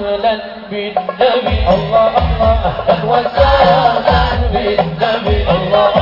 وسهلا بالنبي الله الله أهلا وسهلا بالنبي الله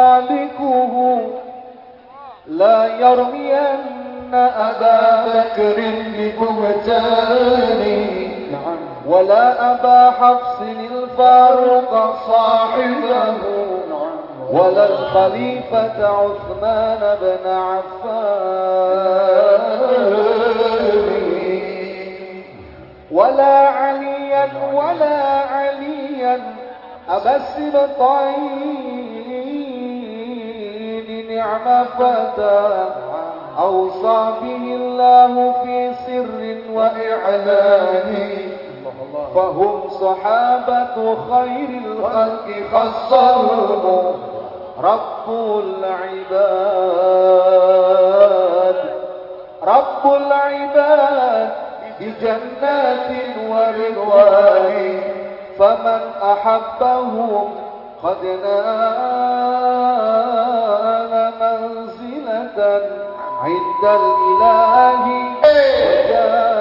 مالكه لا يرمين أبا بكر ببهتان نعم. ولا أبا حفص الفاروق صاحبه نعم. ولا الخليفة عثمان بن عفان. ولا عليا ولا عليا أبا السبطين نعم فتى أوصى به الله في سر وإعلان. فهم صحابة خير الخلق خصهم. رب العباد. رب العباد بجنات ورضوان. فمن أحبهم قد نال منزلة عند الإله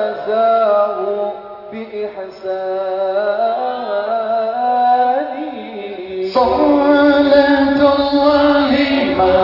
وجازاه بإحسانه. صلاة الله ما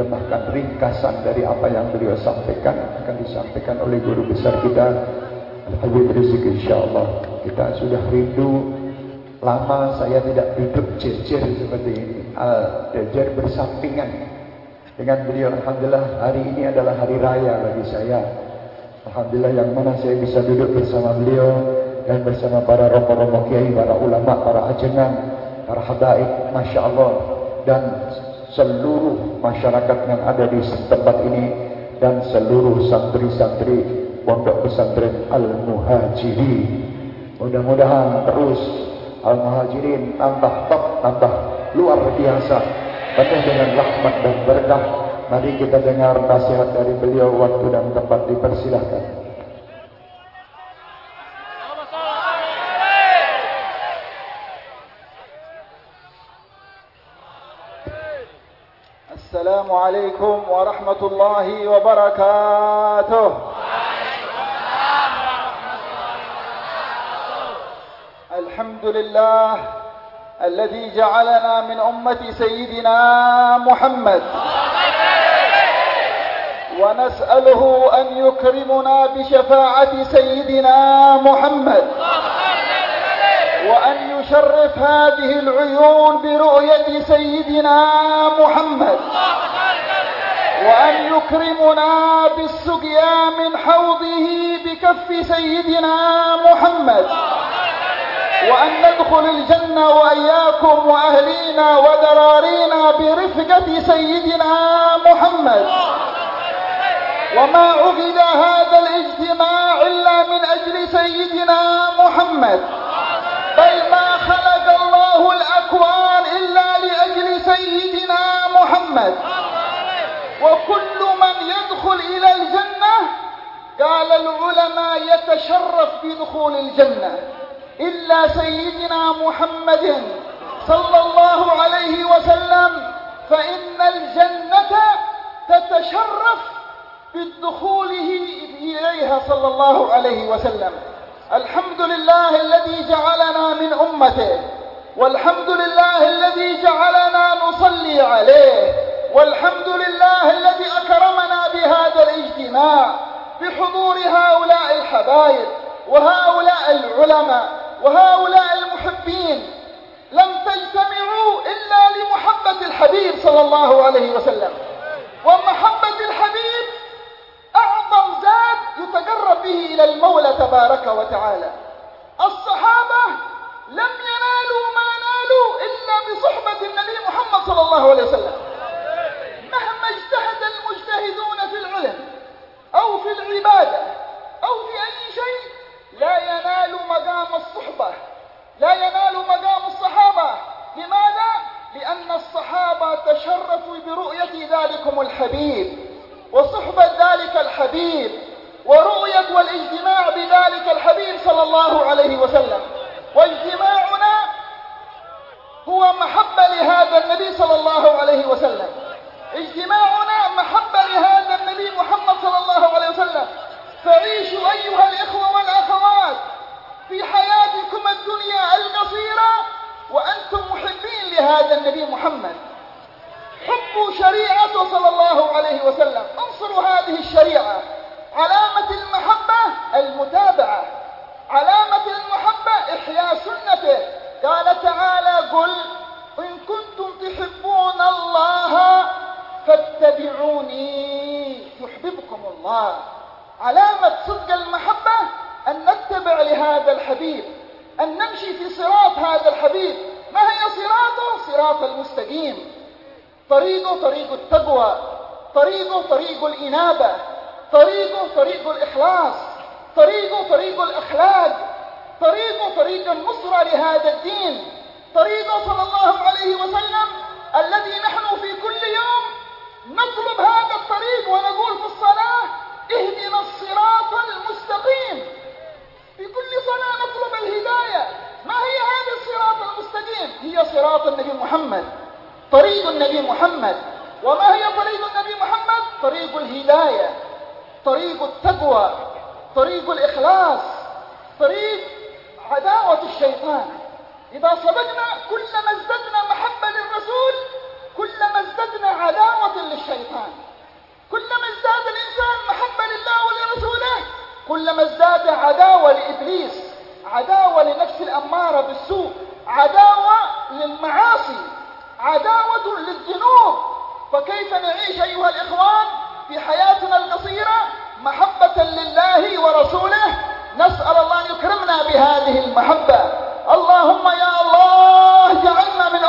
diterjemahkan ringkasan dari apa yang beliau sampaikan akan disampaikan oleh guru besar kita Habib Rizik insya Allah kita sudah rindu Lama saya tidak duduk jejer seperti ini. Al jejer bersampingan dengan beliau. Alhamdulillah hari ini adalah hari raya bagi saya. Alhamdulillah yang mana saya bisa duduk bersama beliau dan bersama para romo-romo kiai, para ulama, para ajengan, para habaib, masya Allah dan seluruh masyarakat yang ada di tempat ini dan seluruh santri-santri pondok pesantren Al Muhajiri. Mudah-mudahan terus Al-Muhajirin tambah top, tambah luar biasa. penuh dengan rahmat dan berkah. Mari kita dengar nasihat dari beliau waktu dan tempat dipersilahkan. السلام عليكم ورحمة الله وبركاته. الحمد لله الذي جعلنا من أمة سيدنا محمد. ونسأله أن يكرمنا بشفاعة سيدنا محمد. وأن يشرف هذه العيون برؤية سيدنا محمد. وأن يكرمنا بالسقيا من حوضه بكف سيدنا محمد. وأن ندخل الجنة وإياكم وأهلينا وذرارينا برفقة سيدنا محمد. وما عقد هذا الاجتماع إلا من أجل سيدنا محمد. بل ما خلق الله الأكوان إلا لأجل سيدنا محمد. وكل من يدخل إلى الجنة قال العلماء يتشرف بدخول الجنة. إلا سيدنا محمد صلى الله عليه وسلم فإن الجنة تتشرف بدخوله إليها صلى الله عليه وسلم. الحمد لله الذي جعلنا من أمته والحمد لله الذي جعلنا نصلي عليه. والحمد لله الذي أكرمنا بهذا الاجتماع بحضور هؤلاء الحبايب وهؤلاء العلماء وهؤلاء المحبين. لم تجتمعوا إلا لمحبة الحبيب صلى الله عليه وسلم. ومحبة الحبيب أعظم زاد يتقرب به إلى المولى تبارك وتعالى. الصحابة لم ينالوا ما نالوا إلا بصحبة النبي محمد صلى الله عليه وسلم. مهما اجتهد المجتهدون في العلم أو في العبادة أو في أي شيء لا ينال مقام الصحبة. لا ينال مقام الصحابة. لماذا؟ لأن الصحابة تشرفوا برؤية ذلكم الحبيب وصحبة ذلك الحبيب ورؤية والاجتماع بذلك الحبيب صلى الله عليه وسلم. واجتماعنا هو محبة لهذا النبي صلى الله عليه وسلم. اجتماعنا محبة لهذا النبي محمد صلى الله عليه وسلم. فعيشوا أيها الإخوة والأخوات في حياتكم الدنيا القصيرة وأنتم محبين لهذا النبي محمد. حبوا شريعته صلى الله عليه وسلم. انصروا هذه الشريعة. علامة المحبة المتابعة. علامة المحبة إحياء سنته. قال تعالى قل إن كنتم تحبون الله فاتبعوني. يحببكم الله. علامة صدق المحبة أن نتبع لهذا الحبيب أن نمشي في صراط هذا الحبيب. ما هي صراطه؟ صراط المستقيم. طريقه طريق التقوى طريقه طريق الإنابة طريقه طريق الإخلاص طريقه طريق الأخلاق طريقه طريق النصرة لهذا الدين. طريقه صلى الله عليه وسلم الذي نحن في كل يوم نطلب هذا الطريق ونقول في الصلاة اهدنا الصراط المستقيم. في كل صلاة نطلب الهداية. ما هي هذا الصراط المستقيم؟ هي صراط النبي محمد. طريق النبي محمد. وما هي طريق النبي محمد؟ طريق الهداية. طريق التقوى. طريق الإخلاص. طريق عداوة الشيطان. إذا سبقنا كلما ازددنا محبة للرسول كلما ازددنا عداوة للشيطان كلما ازداد الإنسان محبة لله ولرسوله كلما ازداد عداوة لإبليس عداوة لنفس الأمارة بالسوء عداوة للمعاصي عداوة للذنوب. فكيف نعيش أيها الإخوان في حياتنا القصيرة محبة لله ورسوله؟ نسأل الله أن يكرمنا بهذه المحبة. اللهم يا الله جعلنا من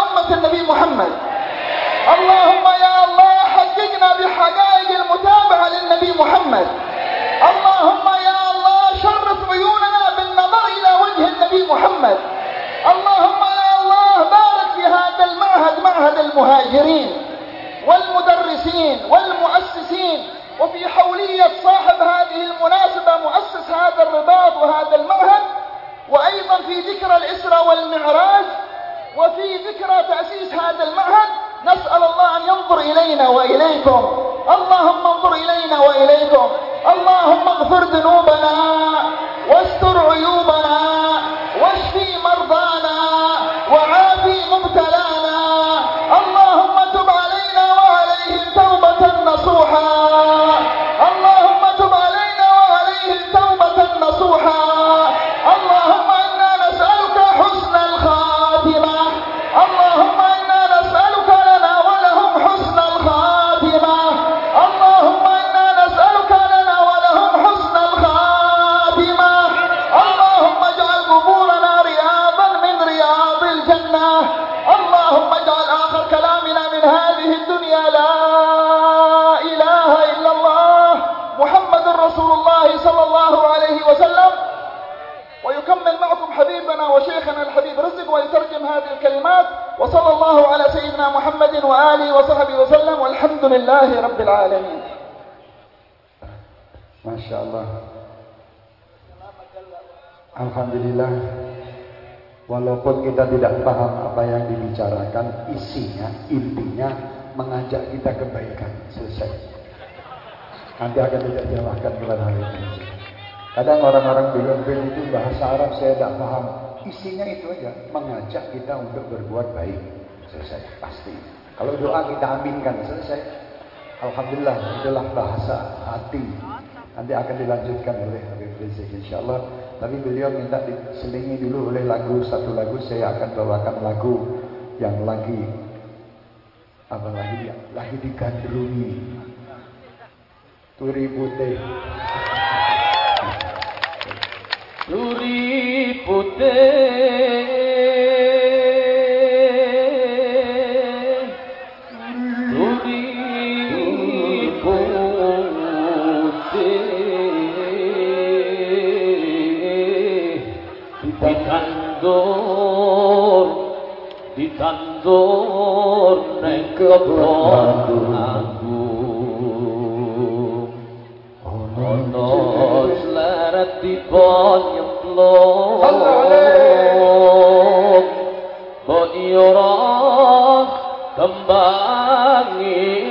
اللهم اغفر ذنوبنا Alhamdulillah Walaupun kita tidak paham apa yang dibicarakan Isinya, intinya Mengajak kita kebaikan Selesai. Nanti akan tidak jelaskan kepada hari ini. Kadang orang-orang bilang -orang itu bahasa Arab saya tidak paham. Isinya itu aja Mengajak kita untuk berbuat baik Selesai, pasti. Kalau doa kita aminkan, selesai. Alhamdulillah, itulah bahasa hati. Nanti akan dilanjutkan oleh Habib Rizik insya Allah. Tapi beliau minta diselingi dulu oleh lagu satu lagu saya akan bawakan lagu yang lagi apa lagi ya? lagi digandrungi. Turi putih. Turi putih. matur nek kebroku aku ana sleret di banyu lo kok iya ora kembangi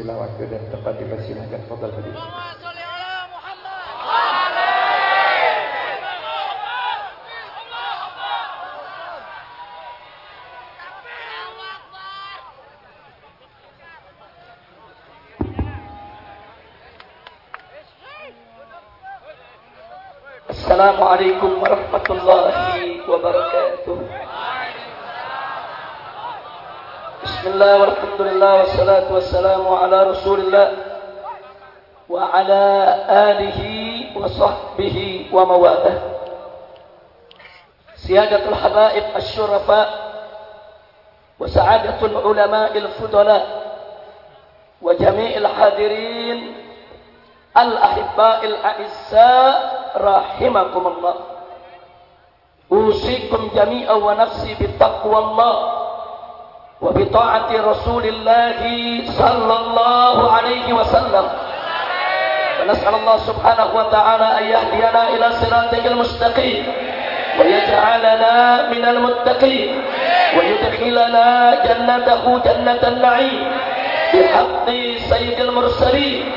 Alhamdulillah waktu dan tempat dipersilahkan. Fadal hadir. Assalamualaikum warahmatullahi بسم الله والحمد لله والصلاة والسلام على رسول الله وعلى آله وصحبه ومواله سيادة الحبائب الشرفاء وسعادة العلماء الفضلاء وجميع الحاضرين الأحباء الأعزاء رحمكم الله أوصيكم جميعا ونفسي بتقوى الله وبطاعة رسول الله صلى الله عليه وسلم. ونسأل الله سبحانه وتعالى أن يهدينا إلى صراطه المستقيم. ويجعلنا من المتقين. ويدخلنا جنته جنة النعيم. بحق سيد المرسلين.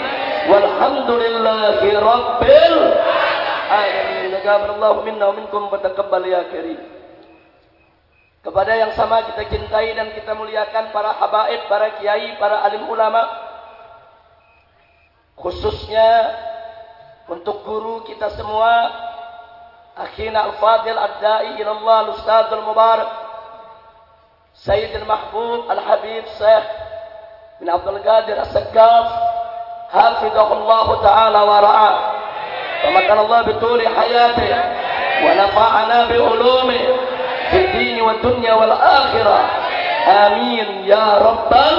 والحمد لله رب العالمين. جابر الله منا ومنكم وتقبل يا كريم. Kepada yang sama kita cintai dan kita muliakan para habaib, para kiai, para alim ulama. Khususnya untuk guru kita semua. Akhina al-fadil ad-da'i ilallah al-ustaz al-mubarak. Sayyid al-mahbub al-habib Syekh bin Abdul Qadir al-sakaf. Hafidahullah ta'ala wa ra'ah. Wa makan Allah bituli hayati Wa nafa'ana bi ulumih fid wa dunya wal akhirah. Amin ya rabbal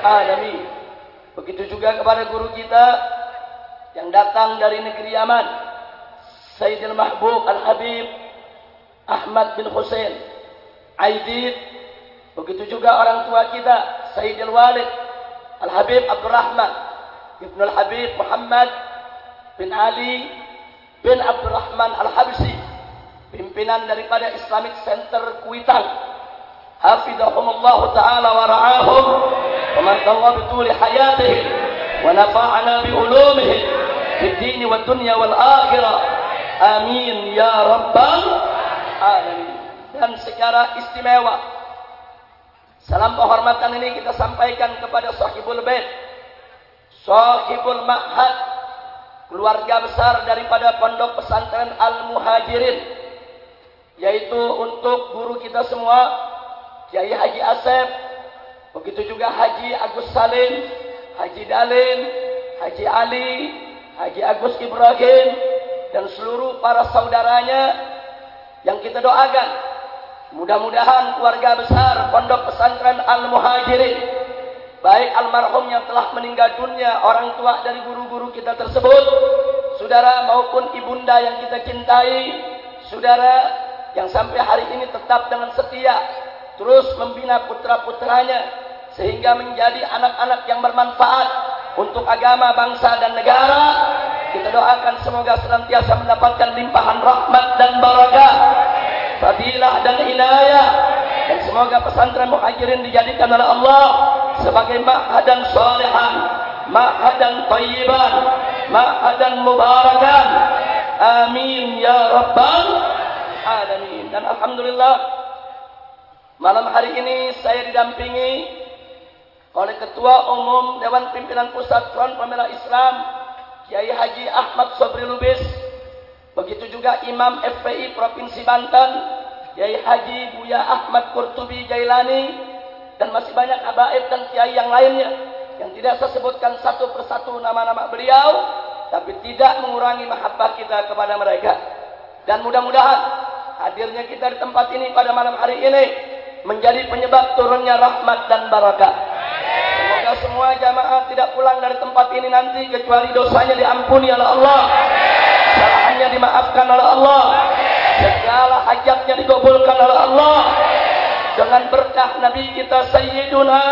alamin. Begitu juga kepada guru kita yang datang dari negeri Yaman. Sayyidil Mahbub Al-Habib Ahmad bin Hussein Aidid Begitu juga orang tua kita Sayyidil Walid Al-Habib Abdurrahman Ibn Al-Habib Muhammad bin Ali bin Abdurrahman Al-Habsi pimpinan daripada Islamic Center Kuitang. Hafizahumullah taala wa ra'ahum. Wa man tawwa bituli hayatihim wa nafa'ana bi ulumihim fid din wad dunya wal akhirah. Amin ya rabbal alamin. Dan secara istimewa salam penghormatan ini kita sampaikan kepada sahibul bait sahibul ma'had keluarga besar daripada pondok pesantren Al-Muhajirin yaitu untuk guru kita semua Kiai Haji Asep begitu juga Haji Agus Salim Haji Dalin Haji Ali Haji Agus Ibrahim dan seluruh para saudaranya yang kita doakan. Mudah-mudahan keluarga besar pondok pesantren Al-Muhajirin baik almarhum yang telah meninggal dunia orang tua dari guru-guru kita tersebut saudara maupun ibunda yang kita cintai saudara yang sampai hari ini tetap dengan setia terus membina putra-putranya sehingga menjadi anak-anak yang bermanfaat untuk agama, bangsa dan negara. Kita doakan semoga senantiasa mendapatkan limpahan rahmat dan barakah, fadilah dan inayah. Dan semoga pesantren muhajirin dijadikan oleh Allah sebagai ma'hadan salihan, ma'hadan tayyiban, ma'hadan mubarakan. Amin ya rabbal alamin. Dan alhamdulillah malam hari ini saya didampingi oleh Ketua Umum Dewan Pimpinan Pusat Front Pembela Islam Kiai Haji Ahmad Sobri Lubis. Begitu juga Imam FPI Provinsi Banten Kiai Haji Buya Ahmad Kurtubi Jailani dan masih banyak abaib dan kiai yang lainnya. Yang tidak saya sebutkan satu persatu nama-nama beliau tapi tidak mengurangi mahabbah kita kepada mereka. Dan mudah-mudahan hadirnya kita di tempat ini pada malam hari ini menjadi penyebab turunnya rahmat dan barakah Semoga semua jamaah tidak pulang dari tempat ini nanti kecuali dosanya diampuni oleh Allah. Salahnya dimaafkan oleh Allah. Segala hajatnya dikabulkan oleh Allah. Dengan berkah Nabi kita Sayyiduna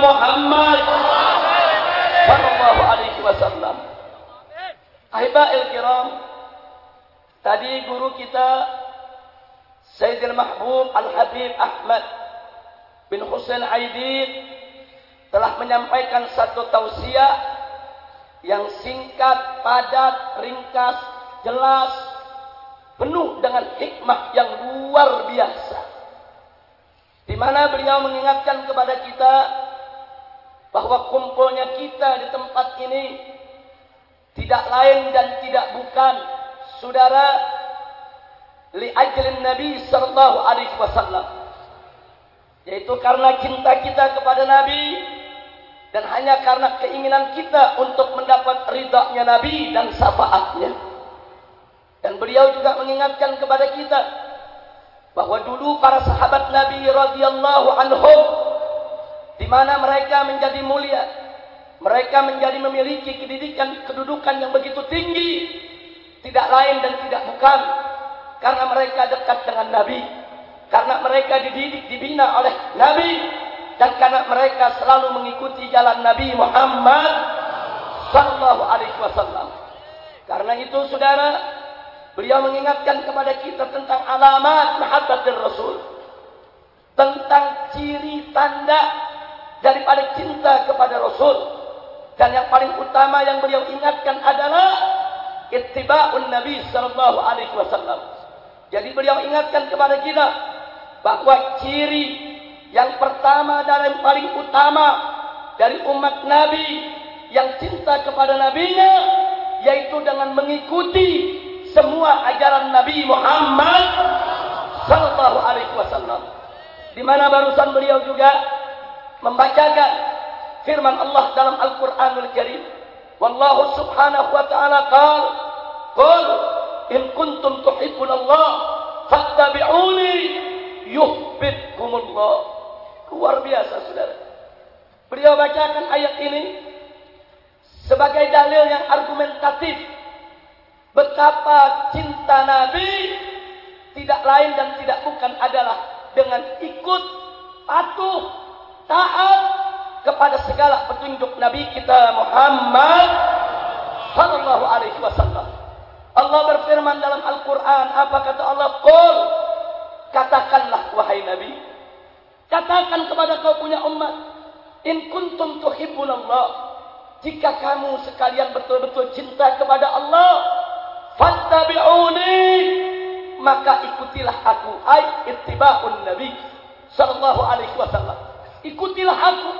Muhammad sallallahu alaihi wasallam. Ahiba'il kiram, tadi guru kita Sayyidil Mahbub Al-Habib Ahmad bin Husain Aidid telah menyampaikan satu tausiah yang singkat, padat, ringkas, jelas, penuh dengan hikmah yang luar biasa. Di mana beliau mengingatkan kepada kita bahwa kumpulnya kita di tempat ini tidak lain dan tidak bukan saudara li ajlin Nabi sallallahu alaihi wasallam yaitu karena cinta kita kepada Nabi dan hanya karena keinginan kita untuk mendapat ridhanya Nabi dan syafaatnya. Dan beliau juga mengingatkan kepada kita bahwa dulu para sahabat Nabi radhiyallahu anhum di mana mereka menjadi mulia, mereka menjadi memiliki pendidikan kedudukan yang begitu tinggi, tidak lain dan tidak bukan karena mereka dekat dengan Nabi, karena mereka dididik dibina oleh Nabi dan karena mereka selalu mengikuti jalan Nabi Muhammad sallallahu alaihi wasallam. Karena itu saudara, beliau mengingatkan kepada kita tentang alamat mahabbatir Rasul. Tentang ciri tanda daripada cinta kepada Rasul. Dan yang paling utama yang beliau ingatkan adalah ittiba'un Nabi sallallahu alaihi wasallam. Jadi beliau ingatkan kepada kita bahwa ciri yang pertama dan yang paling utama dari umat Nabi yang cinta kepada nabinya yaitu dengan mengikuti semua ajaran Nabi Muhammad sallallahu alaihi wasallam. Di mana barusan beliau juga membacakan firman Allah dalam Al-Qur'anul Karim. Wallahu subhanahu wa ta'ala qal, "Qul in kuntum tuhibbun Allah fattabi'uni yuhibbukumullah." Luar biasa, Saudara. Beliau bacakan ayat ini sebagai dalil yang argumentatif betapa cinta Nabi tidak lain dan tidak bukan adalah dengan ikut patuh taat kepada segala petunjuk Nabi kita Muhammad sallallahu alaihi wasallam. Allah berfirman dalam Al-Qur'an, apa kata Allah? Qul katakanlah wahai Nabi, katakan kepada kau punya umat, in kuntum tuhibbun Allah, jika kamu sekalian betul-betul cinta kepada Allah, fattabi'uni, maka ikutilah aku, ai ittiba'un Nabi sallallahu alaihi wasallam. Ikutilah aku.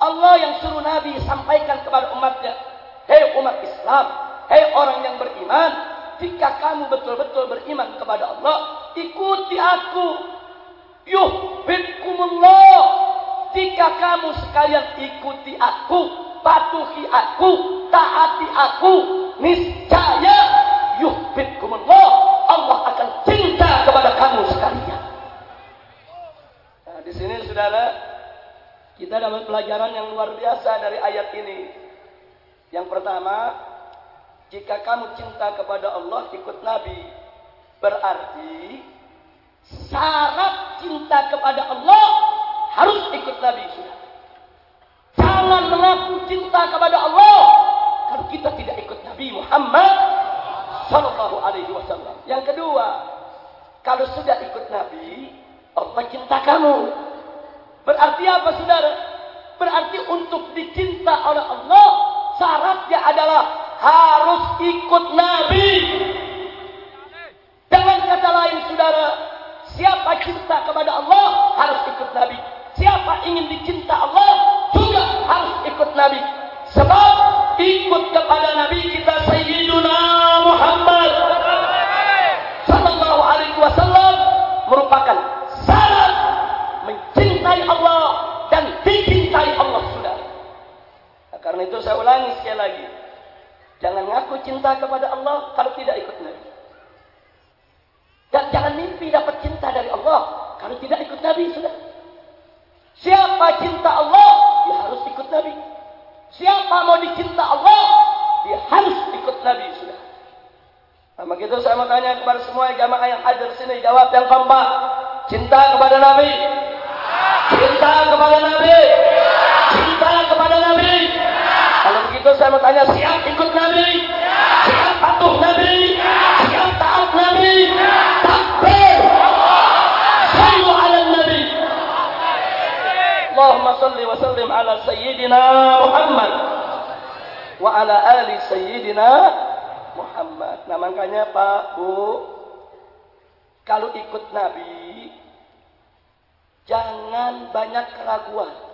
Allah yang suruh Nabi sampaikan kepada umatnya, "Hei umat Islam, hei orang yang beriman, jika kamu betul-betul beriman kepada Allah, ikuti aku. Yuhibbukumullah. Jika kamu sekalian ikuti aku, patuhi aku, taati aku, niscaya yuhibbukumullah. Allah akan cinta kepada kamu sekalian. Nah, di sini saudara, kita dapat pelajaran yang luar biasa dari ayat ini. Yang pertama, jika kamu cinta kepada Allah, ikut Nabi. Berarti syarat cinta kepada Allah harus ikut Nabi. Jangan mengaku cinta kepada Allah kalau kita tidak ikut Nabi Muhammad Sallallahu Alaihi Wasallam. Yang kedua, kalau sudah ikut Nabi, Allah cinta kamu. Berarti apa saudara? Berarti untuk dicinta oleh Allah, syaratnya adalah harus ikut Nabi. Dengan kata lain saudara, siapa cinta kepada Allah harus ikut Nabi. Siapa ingin dicinta Allah juga harus ikut Nabi. Sebab ikut kepada Nabi kita Sayyiduna Muhammad Sallallahu Alaihi Wasallam merupakan syarat mencintai Allah dan dicintai Allah sudah. Nah, karena itu saya ulangi sekali lagi. Jangan ngaku cinta kepada Allah kalau tidak ikut Nabi. Dan jangan mimpi dapat cinta dari Allah kalau tidak ikut Nabi sudah. Siapa cinta Allah, dia harus ikut Nabi. Siapa mau dicinta Allah, dia harus ikut Nabi sudah. Nah, begitu saya mau tanya kepada semua jamaah yang hadir sini, jawab yang keempat. Cinta kepada Nabi. Cinta kepada Nabi. Cinta kepada. Begitu saya mau tanya, siap ikut Nabi? Siap patuh Nabi? Siap taat Nabi? Takbir. Sallu ala Nabi. Allahumma salli wa sallim ala Sayyidina Muhammad. Wa ala ali Sayyidina Muhammad. Nah makanya Pak, Bu, kalau ikut Nabi, jangan banyak keraguan.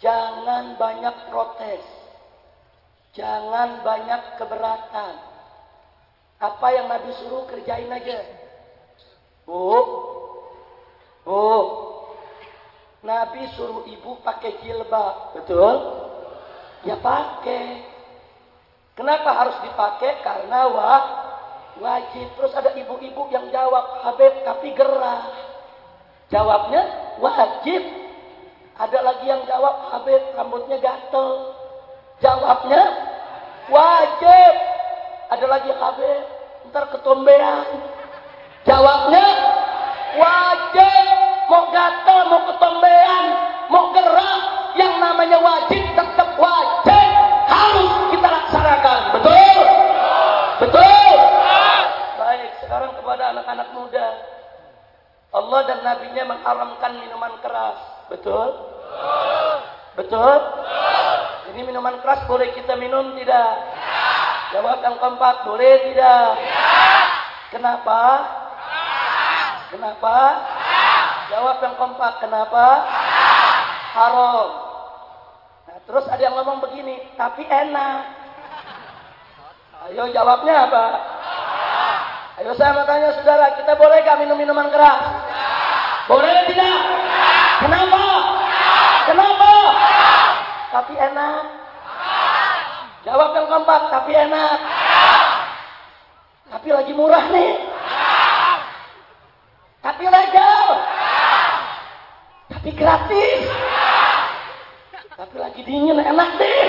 Jangan banyak protes. Jangan banyak keberatan. Apa yang Nabi suruh kerjain aja. Bu, bu, Nabi suruh ibu pakai jilbab, betul? Ya pakai. Kenapa harus dipakai? Karena wah, wajib. Terus ada ibu-ibu yang jawab, Habib tapi gerah. Jawabnya wajib. Ada lagi yang jawab, Habib rambutnya gatel. Jawabnya wajib. Ada lagi Habib, ntar ketombean. Jawabnya wajib. Mau gatel, mau ketombean, mau gerak. Yang namanya wajib tetap wajib. Harus kita laksanakan. Betul? Betul? Baik, sekarang kepada anak-anak muda. Allah dan Nabi-Nya mengharamkan minuman keras. Betul? Betul? Ini minuman keras boleh kita minum tidak? Jawab yang keempat, boleh tidak? Kenapa? Kenapa? Jawab yang keempat, kenapa? Haram. Nah, terus ada yang ngomong begini, tapi enak. Ayo jawabnya apa? Ayo saya mau tanya saudara, kita boleh gak minum minuman keras? Boleh tidak? Kenapa? Kenapa? tapi enak. Jawab yang kompak, tapi enak. Tapi lagi murah nih. Tapi legal. Tapi gratis. Tapi lagi dingin, enak deh.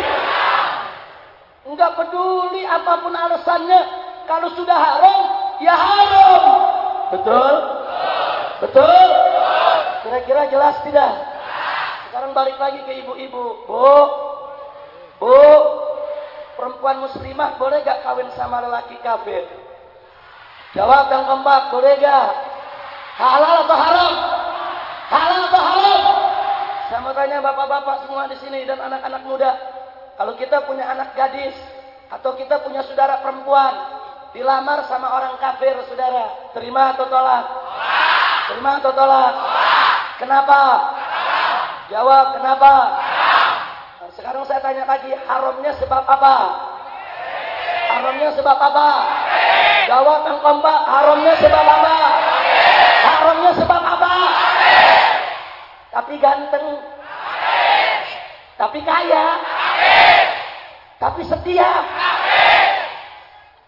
Enggak peduli apa pun alasannya. Kalau sudah haram, ya haram. Betul? Betul? Kira-kira jelas tidak? Sekarang balik lagi ke ibu-ibu. Bu, bu, perempuan muslimah boleh gak kawin sama lelaki kafir? Jawab yang keempat, boleh gak? Halal atau haram? Halal atau haram? Saya mau tanya bapak-bapak semua di sini dan anak-anak muda. Kalau kita punya anak gadis atau kita punya saudara perempuan dilamar sama orang kafir, saudara, terima atau tolak? Terima atau tolak? Kenapa? Jawab kenapa? Nah, sekarang saya tanya lagi, haramnya sebab apa? Haramnya sebab apa? Jawab yang kompak, haramnya sebab apa? Haramnya sebab apa? Tapi ganteng. Tapi kaya. Tapi setia.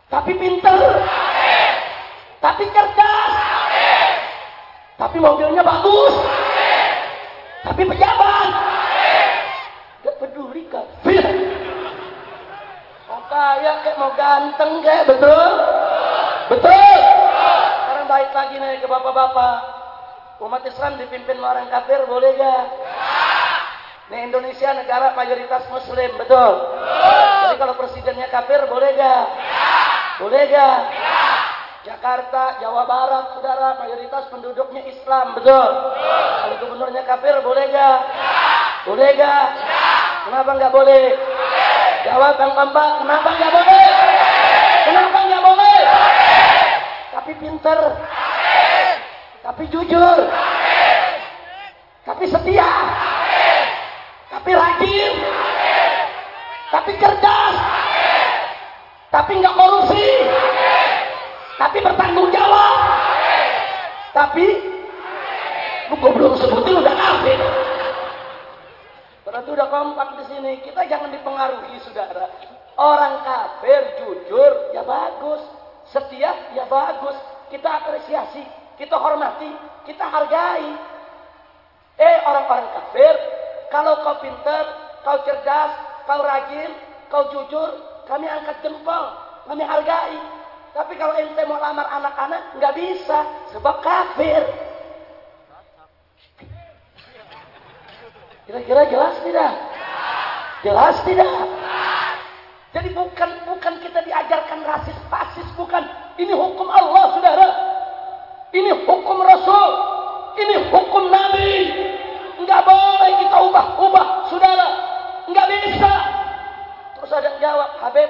Tapi pinter. Tapi cerdas. Tapi mobilnya bagus. Tapi pejabat. Gak peduli kafir. Mau kaya kayak mau ganteng kayak betul. Betul. Sekarang baik lagi nih ke bapak-bapak. Umat Islam dipimpin orang kafir boleh gak? Nih Indonesia negara mayoritas muslim, betul? Jadi kalau presidennya kafir boleh gak? Boleh gak? Jakarta, Jawa Barat, saudara, mayoritas penduduknya Islam, betul? Kalau gubernurnya kafir boleh gak? Boleh gak? Kenapa nggak boleh? Jawab yang kenapa nggak boleh? Kenapa nggak boleh? Tapi pinter, tapi jujur, tapi setia, tapi rajin, tapi cerdas, tapi nggak korupsi, tapi bertanggung jawab, tapi lu belum sebutin udah kafir. Berarti udah kompak di sini. Kita jangan dipengaruhi, saudara. Orang kafir jujur, ya bagus. Setia, ya bagus. Kita apresiasi, kita hormati, kita hargai. Eh, orang-orang kafir, kalau kau pintar, kau cerdas, kau rajin, kau jujur, kami angkat jempol, kami hargai. Tapi kalau ente mau lamar anak-anak, nggak bisa, sebab kafir. Kira-kira jelas tidak? Jelas tidak? Jadi bukan bukan kita diajarkan rasis fasis bukan. Ini hukum Allah, Saudara. Ini hukum Rasul. Ini hukum Nabi. Enggak boleh kita ubah-ubah, Saudara. Enggak bisa. Terus ada yang jawab, Habib,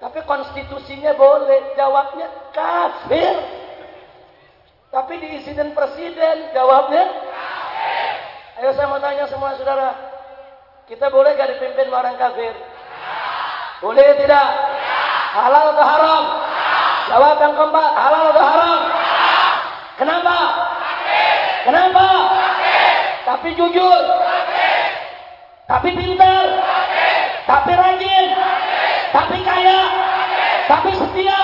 tapi konstitusinya boleh. Jawabnya kafir. Tapi diizinin presiden, jawabnya Ayo saya mau tanya semua saudara. Kita boleh gak dipimpin orang kafir? Boleh tidak? Halal atau haram? Jawab yang keempat, halal atau haram? Kenapa? Kenapa? Tapi jujur. Tapi pintar. Tapi rajin. Tapi kaya. Tapi setia.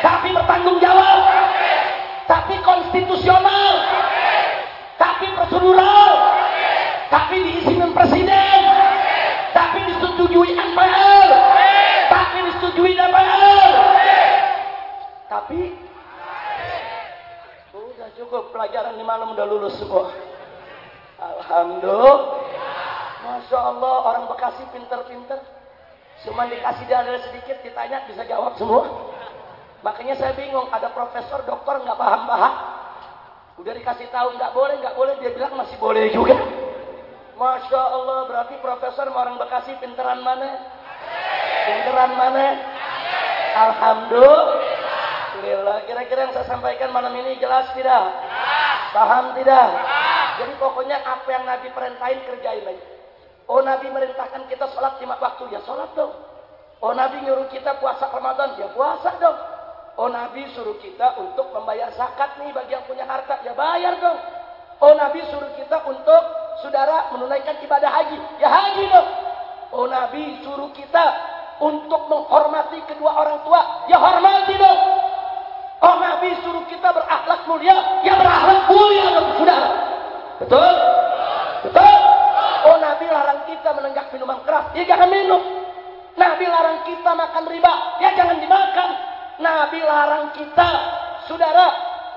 Tapi bertanggung jawab. Tapi konstitusional. Tapi prosedural. Tapi diizinin presiden. Tapi disetujui MPR. Tapi disetujui DPR. Tapi udah cukup pelajaran di malam udah lulus semua. Alhamdulillah. Masya Allah orang Bekasi pinter-pinter. Cuma dikasih dalil sedikit ditanya bisa jawab semua. Makanya saya bingung ada profesor doktor nggak paham-paham. Udah dikasih tahu nggak boleh nggak boleh dia bilang masih boleh juga. Masya Allah berarti profesor orang Bekasi pinteran mana? Pinteran mana? Alhamdulillah. Kira-kira yang saya sampaikan malam ini jelas tidak? Paham tidak? Jadi pokoknya apa yang Nabi perintahin kerjain aja. Oh Nabi merintahkan kita sholat lima waktu, ya sholat dong. Oh Nabi nyuruh kita puasa Ramadan, ya puasa dong. Oh Nabi suruh kita untuk membayar zakat nih bagi yang punya harta, ya bayar dong. Oh Nabi suruh kita untuk saudara menunaikan ibadah haji, ya haji dong. Oh Nabi suruh kita untuk menghormati kedua orang tua. Ya hormati dong. Oh Nabi suruh kita berakhlak mulia. Ya berakhlak mulia dong saudara. Betul? Kita menenggak minuman keras. Ya jangan minum. Nabi larang kita makan riba. Ya jangan dimakan. Nabi larang kita, saudara,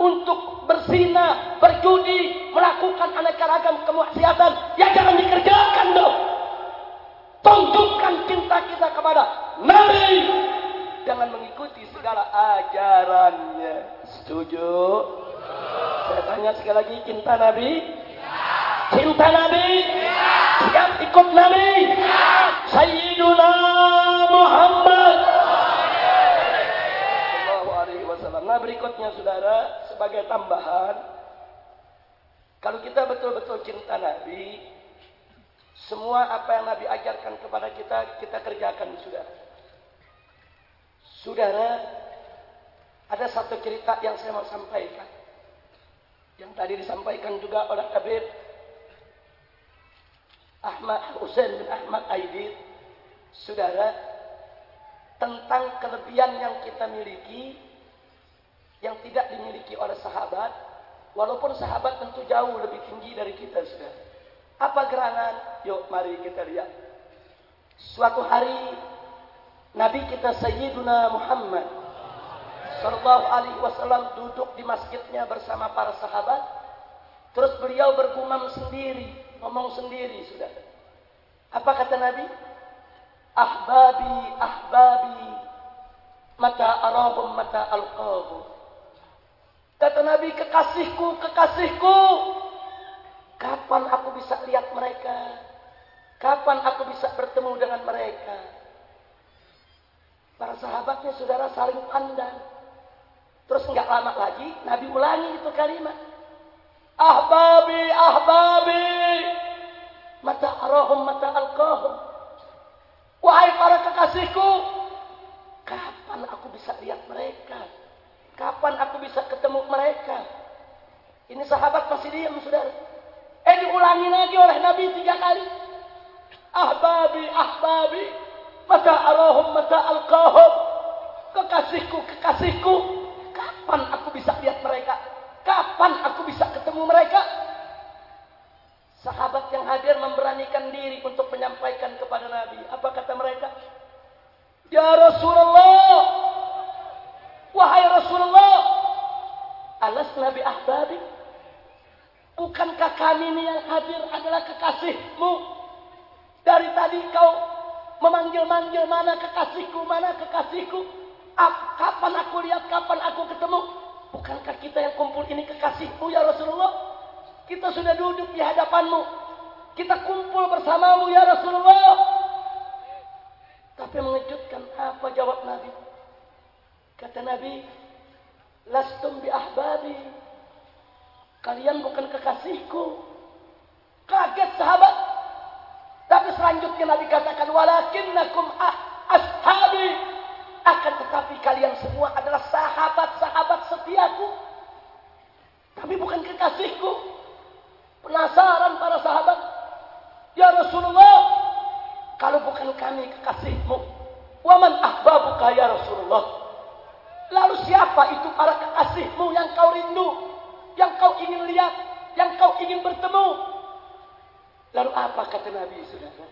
untuk berzina, berjudi, melakukan aneka ragam kemaksiatan. Ya jangan dikerjakan dong. Tunjukkan cinta kita kepada Nabi. Jangan mengikuti segala ajarannya. Setuju? Saya tanya sekali lagi, cinta Nabi? Cinta Nabi? Siap ikut Nabi? Sayyiduna Muhammad. Nah berikutnya saudara, sebagai tambahan. Kalau kita betul-betul cinta Nabi, semua apa yang Nabi ajarkan kepada kita, kita kerjakan, saudara. Saudara, ada satu cerita yang saya mau sampaikan. Yang tadi disampaikan juga oleh Habib Ahmad Husain bin Ahmad Aidid. Saudara, tentang kelebihan yang kita miliki yang tidak dimiliki oleh sahabat, walaupun sahabat tentu jauh lebih tinggi dari kita, saudara. Apa gerangan? Yuk, mari kita lihat. Suatu hari Nabi kita Sayyiduna Muhammad Sallallahu alaihi wasallam duduk di masjidnya bersama para sahabat. Terus beliau bergumam sendiri, ngomong sendiri sudah. Apa kata Nabi? Ahbabi, ahbabi, mata arahum, mata alqahum. Kata Nabi, kekasihku, kekasihku. Kapan aku bisa lihat mereka? Kapan aku bisa bertemu dengan mereka? Para sahabatnya saudara saling pandang. Terus nggak lama lagi Nabi ulangi itu kalimat. Ahbabi, ahbabi. Mata arahum, mata alqahum. Wahai para kekasihku. Kapan aku bisa lihat mereka? Kapan aku bisa ketemu mereka? Ini sahabat masih diam saudara. Eh diulangi lagi oleh Nabi tiga kali. Ahbabi, ahbabi. Mata arahum, mata alqahum. Kekasihku, kekasihku. Kapan aku bisa lihat mereka? Kapan aku bisa ketemu mereka? Sahabat yang hadir memberanikan diri untuk menyampaikan kepada Nabi. Apa kata mereka? Ya Rasulullah. Wahai Rasulullah. Alas Nabi Ahbabi. Bukankah kami ini yang hadir adalah kekasihmu? Dari tadi kau memanggil-manggil mana kekasihku, mana kekasihku. Kapan aku lihat, kapan aku ketemu. Bukankah kita yang kumpul ini kekasihmu ya Rasulullah? Kita sudah duduk di hadapanmu. Kita kumpul bersamamu ya Rasulullah. Tapi mengejutkan apa jawab Nabi? Kata Nabi, Lastum bi ahbabi. Kalian bukan kekasihku. Kaget sahabat. Tapi selanjutnya Nabi katakan, Walakinnakum ashabi. Akan tetapi kalian semua adalah setiaku. Tapi bukan kekasihku. Penasaran para sahabat. Ya Rasulullah. Kalau bukan kami kekasihmu. Waman ahbabuka ya Rasulullah. Lalu siapa itu para kekasihmu yang kau rindu? Yang kau ingin lihat? Yang kau ingin bertemu? Lalu apa kata Nabi saudara?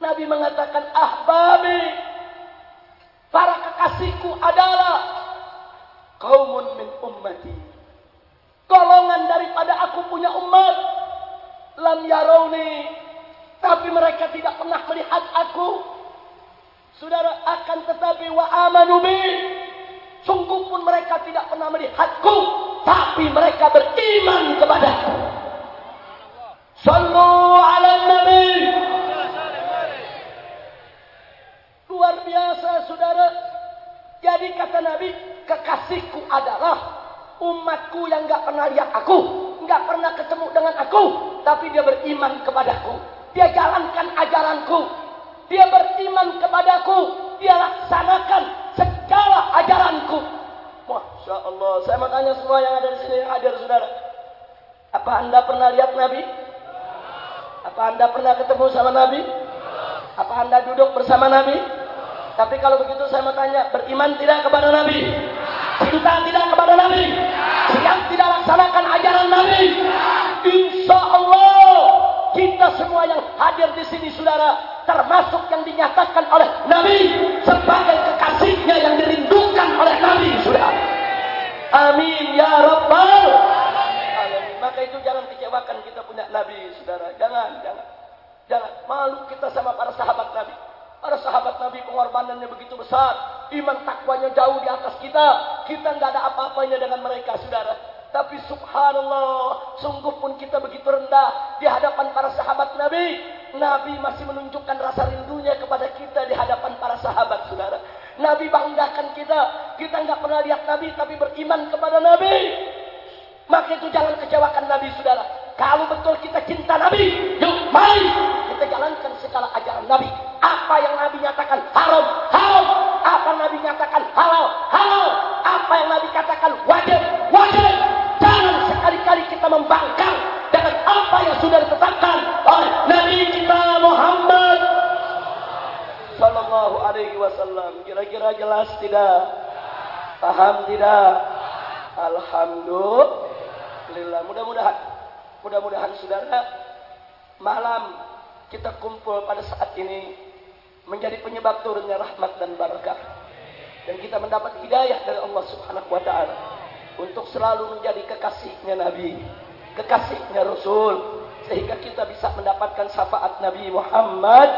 Nabi mengatakan ahbabi. Para kekasihku adalah kaumun min ummati. Golongan daripada aku punya umat. Lam yarawni. Tapi mereka tidak pernah melihat aku. Saudara akan tetapi wa amanu bi. Sungguh pun mereka tidak pernah melihatku. Tapi mereka beriman kepadaku. Sallu ala nabi. Luar biasa saudara. Jadi kata Nabi, kekasihku adalah umatku yang gak pernah lihat aku. Gak pernah ketemu dengan aku. Tapi dia beriman kepadaku. Dia jalankan ajaranku. Dia beriman kepadaku. Dia laksanakan segala ajaranku. Masya Allah. Saya mau tanya semua yang ada di sini yang hadir saudara. Apa anda pernah lihat Nabi? Apa anda pernah ketemu sama Nabi? Apa Anda duduk bersama Nabi? Tapi kalau begitu saya mau tanya, beriman tidak kepada Nabi? Cinta tidak kepada Nabi? Siap tidak laksanakan ajaran Nabi? Insya Allah kita semua yang hadir di sini saudara termasuk yang dinyatakan oleh Nabi sebagai kekasihnya yang dirindukan oleh Nabi saudara. Amin ya rabbal alamin. Maka itu jangan kecewakan kita punya Nabi saudara. Jangan, jangan. Jangan malu kita sama para sahabat Nabi. Para sahabat Nabi pengorbanannya begitu besar. Iman takwanya jauh di atas kita. Kita nggak ada apa-apanya dengan mereka, saudara. Tapi subhanallah, sungguh pun kita begitu rendah di hadapan para sahabat Nabi. Nabi masih menunjukkan rasa rindunya kepada kita di hadapan para sahabat, saudara. Nabi banggakan kita. Kita nggak pernah lihat Nabi, tapi beriman kepada Nabi. Maka itu jangan kecewakan Nabi, saudara. Kalau betul kita cinta Nabi, yuk mari kita jalankan segala ajaran Nabi. Apa yang Nabi nyatakan haram, haram. Apa Nabi nyatakan halal, halal. Apa yang Nabi katakan wajib, wajib. Jangan sekali-kali kita membangkang dengan apa yang sudah ditetapkan oleh Nabi kita Muhammad Sallallahu Alaihi Wasallam. Kira-kira jelas tidak? Paham tidak? Alhamdulillah. Mudah-mudahan, mudah-mudahan saudara malam kita kumpul pada saat ini menjadi penyebab turunnya rahmat dan barakah. Dan kita mendapat hidayah dari Allah Subhanahu wa taala untuk selalu menjadi kekasihnya Nabi, kekasihnya Rasul sehingga kita bisa mendapatkan syafaat Nabi Muhammad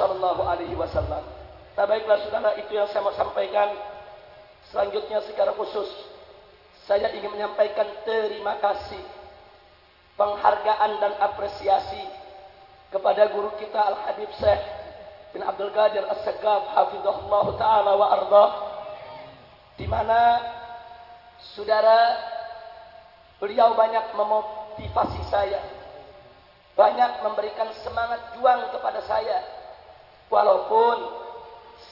sallallahu alaihi wasallam. Nah, baiklah saudara, itu yang saya mau sampaikan. Selanjutnya secara khusus saya ingin menyampaikan terima kasih, penghargaan dan apresiasi kepada guru kita Al Habib Syekh bin Abdul Qadir As-Sagaf hafizahullah taala wa arda di mana saudara beliau banyak memotivasi saya banyak memberikan semangat juang kepada saya. Walaupun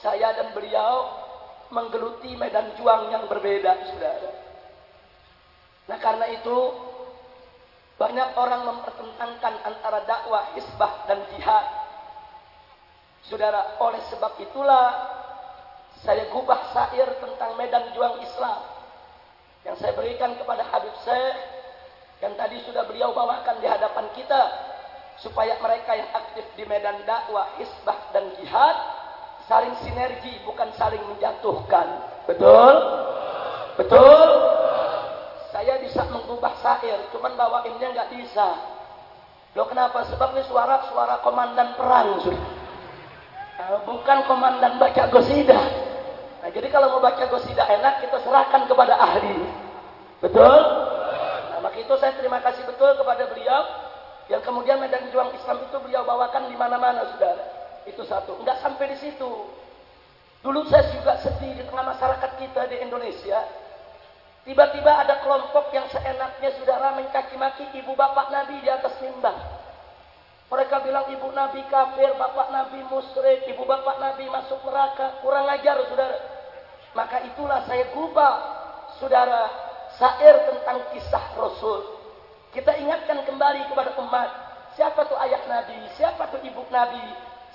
saya dan beliau menggeluti medan juang yang berbeda saudara nah karena itu banyak orang mempertentangkan antara dakwah, hisbah, dan jihad. Saudara, oleh sebab itulah saya gubah syair tentang medan juang Islam yang saya berikan kepada Habib Syekh yang tadi sudah beliau bawakan di hadapan kita supaya mereka yang aktif di medan dakwah, hisbah, dan jihad saling sinergi bukan saling menjatuhkan. Betul? Betul? Saya bisa mengubah syair, cuman bawainnya nggak bisa. Loh kenapa? Sebab ini suara suara komandan perang sudah. Nah, bukan komandan baca gosida. Nah, jadi kalau mau baca gosida enak, kita serahkan kepada ahli. Betul? Nah, maka itu saya terima kasih betul kepada beliau yang kemudian medan juang Islam itu beliau bawakan di mana-mana, saudara. Itu satu. Enggak sampai di situ. Dulu saya juga sedih di tengah masyarakat kita di Indonesia. Tiba-tiba ada kelompok yang seenaknya saudara mencaci maki ibu bapak Nabi di atas mimbar. Mereka bilang ibu Nabi kafir, bapak Nabi musyrik, ibu bapak Nabi masuk neraka. Kurang ajar saudara. Maka itulah saya gubah saudara syair tentang kisah Rasul. Kita ingatkan kembali kepada umat. Siapa tuh ayah Nabi? Siapa tuh ibu Nabi?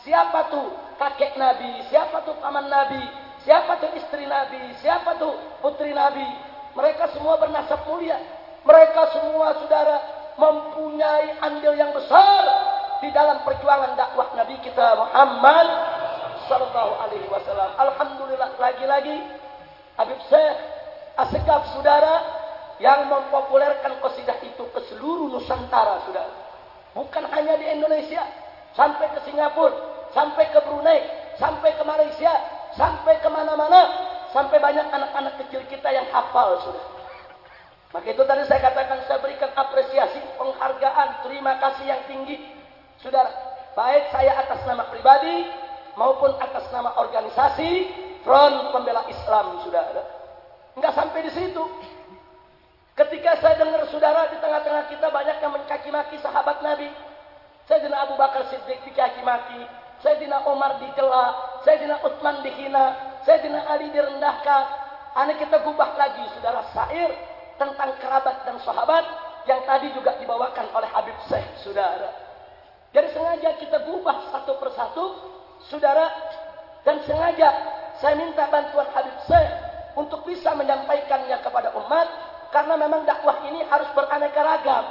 Siapa tuh kakek Nabi? Siapa tuh paman Nabi? Siapa tuh istri Nabi? Siapa tuh putri Nabi? Mereka semua bernasab mulia. Mereka semua saudara mempunyai andil yang besar di dalam perjuangan dakwah Nabi kita Muhammad sallallahu alaihi wasallam. Alhamdulillah lagi-lagi Habib Syekh Asegaf saudara yang mempopulerkan qasidah itu ke seluruh Nusantara saudara. Bukan hanya di Indonesia, sampai ke Singapura, sampai ke Brunei, sampai ke Malaysia, sampai ke mana-mana, sampai banyak anak-anak kecil kita yang hafal sudah. Maka itu tadi saya katakan saya berikan apresiasi, penghargaan, terima kasih yang tinggi. Saudara, baik saya atas nama pribadi maupun atas nama organisasi Front Pembela Islam, saudara. Enggak sampai di situ. Ketika saya dengar saudara di tengah-tengah kita banyak yang mencaci maki sahabat Nabi. Sayyidina Abu Bakar Siddiq dicaci maki, Sayyidina Umar dicela, Sayyidina Utsman dihina, Sayyidina Ali direndahkan. Ini kita gubah lagi saudara syair tentang kerabat dan sahabat yang tadi juga dibawakan oleh Habib Syekh saudara. Jadi sengaja kita gubah satu persatu, saudara, dan sengaja saya minta bantuan Habib Syekh untuk bisa menyampaikannya kepada umat, karena memang dakwah ini harus beraneka ragam.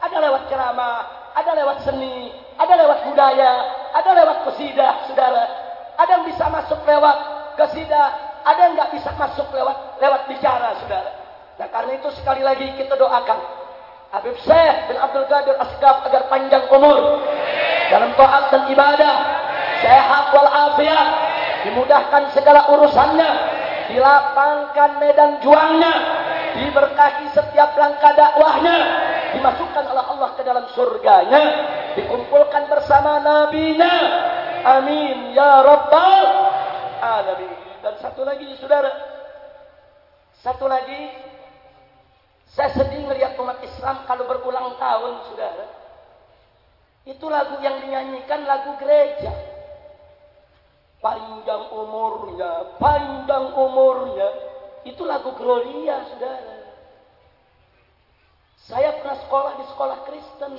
Ada lewat ceramah, ada lewat seni, ada lewat budaya, ada lewat kesidah, saudara. Ada yang bisa masuk lewat kesidah, ada yang nggak bisa masuk lewat lewat bicara, saudara. Nah karena itu sekali lagi kita doakan. Habib Syekh bin Abdul Qadir Asgaf agar panjang umur. Dalam taat dan ibadah, sehat walafiat, dimudahkan segala urusannya, dilapangkan medan juangnya, diberkahi setiap langkah dakwahnya, dimasukkan oleh Allah ke dalam surganya, dikumpulkan bersama nabinya. Amin. Ya rabbal alamin. Dan satu lagi saudara, satu lagi saya sedih melihat umat Islam kalau berulang tahun saudara. Itu lagu yang dinyanyikan lagu gereja. Panjang umurnya, panjang umurnya. Itu lagu Gloria, saudara. Saya pernah sekolah di sekolah Kristen.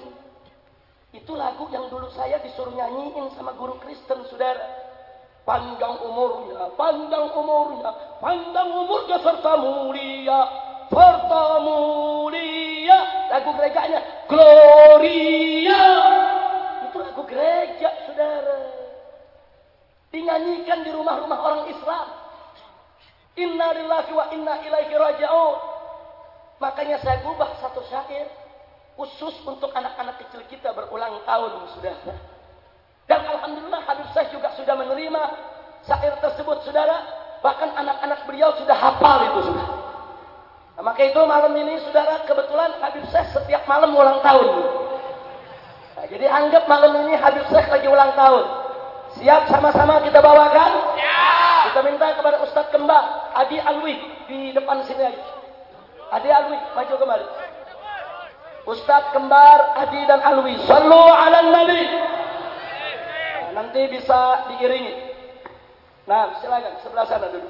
Itu lagu yang dulu saya disuruh nyanyiin sama guru Kristen, saudara. Panjang umurnya, panjang umurnya, panjang umurnya serta mulia, serta mulia. Lagu gerejanya, Gloria. Itu lagu gereja, saudara. Dinyanyikan di rumah-rumah orang Islam. Inna lillahi wa inna ilaihi raji'un. Makanya saya ubah satu syair khusus untuk anak-anak kecil kita berulang tahun saudara. Dan alhamdulillah Habib Syekh juga sudah menerima syair tersebut saudara. Bahkan anak-anak beliau sudah hafal itu sudah. Nah, maka itu malam ini saudara kebetulan Habib Syekh setiap malam ulang tahun. Nah, jadi anggap malam ini Habib Syekh lagi ulang tahun. Siap sama-sama kita bawakan? Kita minta kepada Ustadz Kembang, Adi Alwi di depan sini aja. Adi Alwi, maju kembali. Ustadz Kembar, Adi dan Alwi. Sallu ala Nabi. Nanti bisa diiringi. Nah, silakan sebelah sana dulu.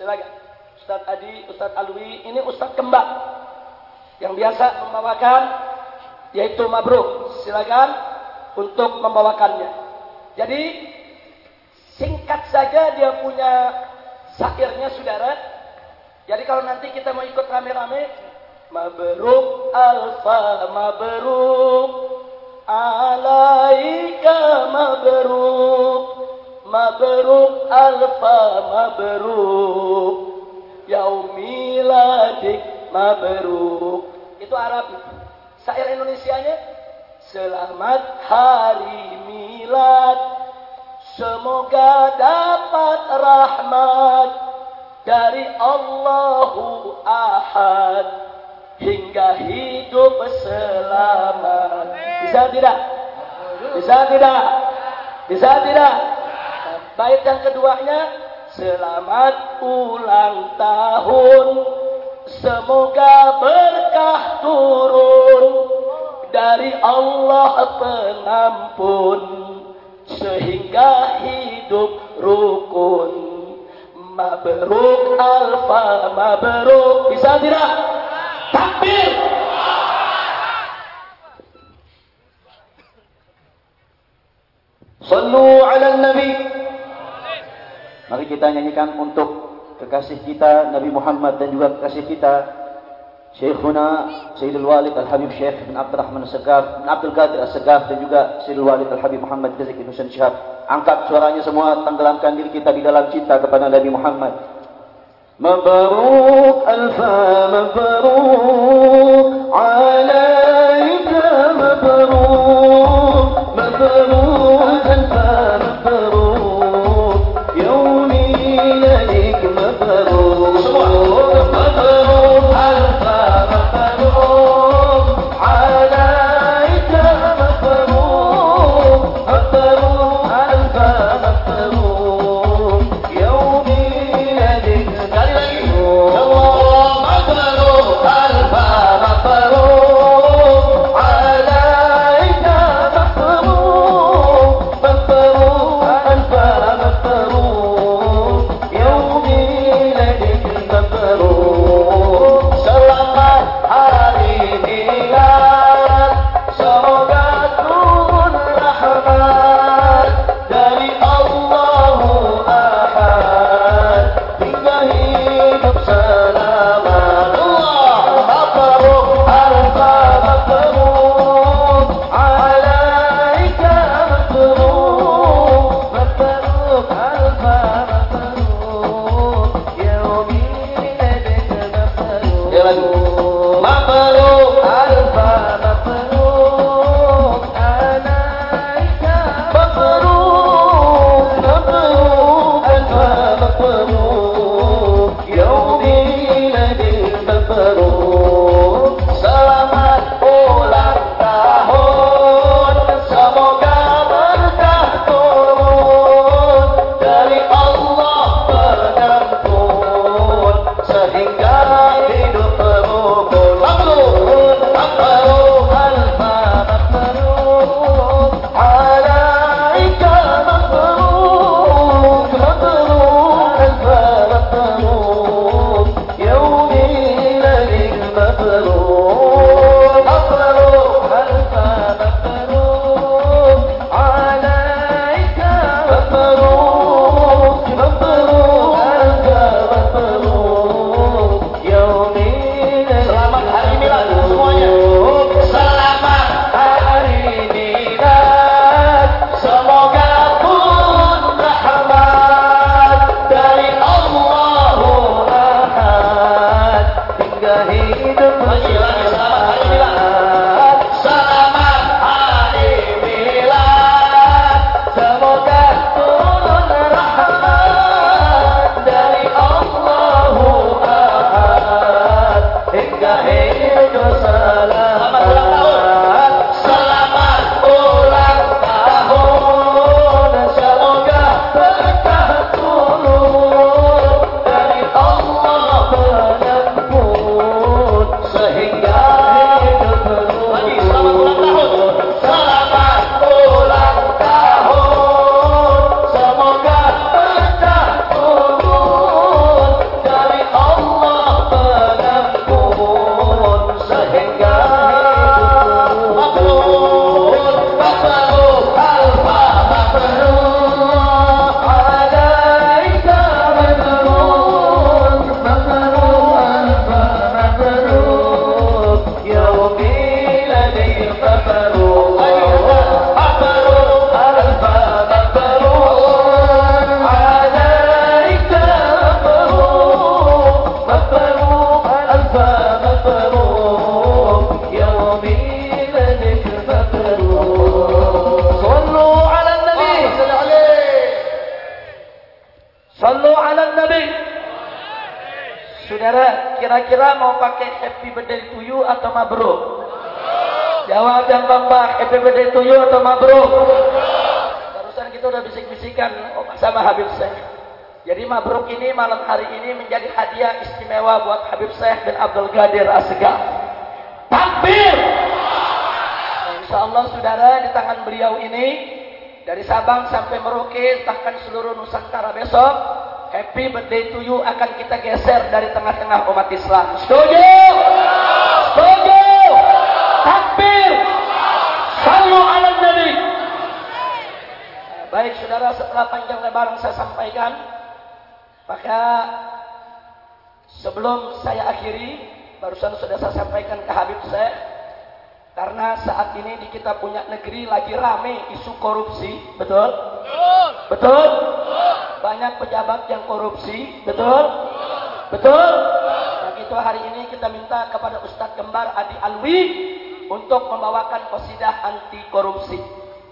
Silakan. Ustadz Adi, Ustadz Alwi, ini Ustadz Kembar yang biasa membawakan yaitu Mabruk. Silakan untuk membawakannya. Jadi singkat saja dia punya syairnya saudara. Jadi kalau nanti kita mau ikut rame-rame, mabruk alfa mabruk alaika mabruk mabruk alfa mabruk yaumiladik mabruk. Itu Arab. Syair Indonesianya Selamat hari milad Semoga dapat rahmat Dari Allahu Ahad Hingga hidup selamat Bisa tidak? Bisa tidak? Bisa tidak? Bait yang keduanya Selamat ulang tahun Semoga berkah turun dari Allah pengampun sehingga hidup rukun mabruk alfa mabruk bisa tidak takbir. Sallu ala nabi. Mari kita nyanyikan untuk kekasih kita Nabi Muhammad dan juga kekasih kita Syekhuna Sayyidul Walid Al-Habib Syekh bin Abdul Rahman Al-Segaf bin Abdul Qadir Al-Segaf dan juga Sayyidul Walid Al-Habib Muhammad Rizik bin Husain angkat suaranya semua tenggelamkan diri kita di dalam cinta kepada Nabi Muhammad مبروك ألف مبروك to you atau mabruk? Barusan kita udah bisik-bisikan sama Habib Syekh. Jadi mabruk ini malam hari ini menjadi hadiah istimewa buat Habib Syekh bin Abdul Qadir Asgar. Takbir! Nah, insya Allah saudara di tangan beliau ini dari Sabang sampai Merauke bahkan seluruh Nusantara besok Happy birthday to you akan kita geser dari tengah-tengah umat Islam. Setuju? Takbir! Sallu ala Nabi. Baik saudara setelah panjang lebar yang saya sampaikan maka sebelum saya akhiri barusan sudah saya sampaikan ke Habib saya karena saat ini di kita punya negeri lagi rame isu korupsi betul? Betul. Betul? Banyak pejabat yang korupsi betul? Betul? Nah itu hari ini kita minta kepada Ustadz Kembar Adi Alwi untuk membawakan qasidah anti korupsi.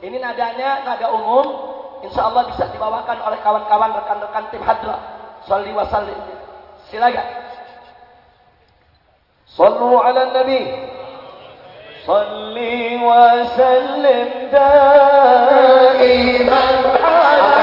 Ini nadanya nada umum Insya Allah bisa dibawakan oleh kawan-kawan rekan-rekan tim hadrah. Salli wa salli Silakan. Ya. Sallu ala nabi. Salli wa sallim daiman ala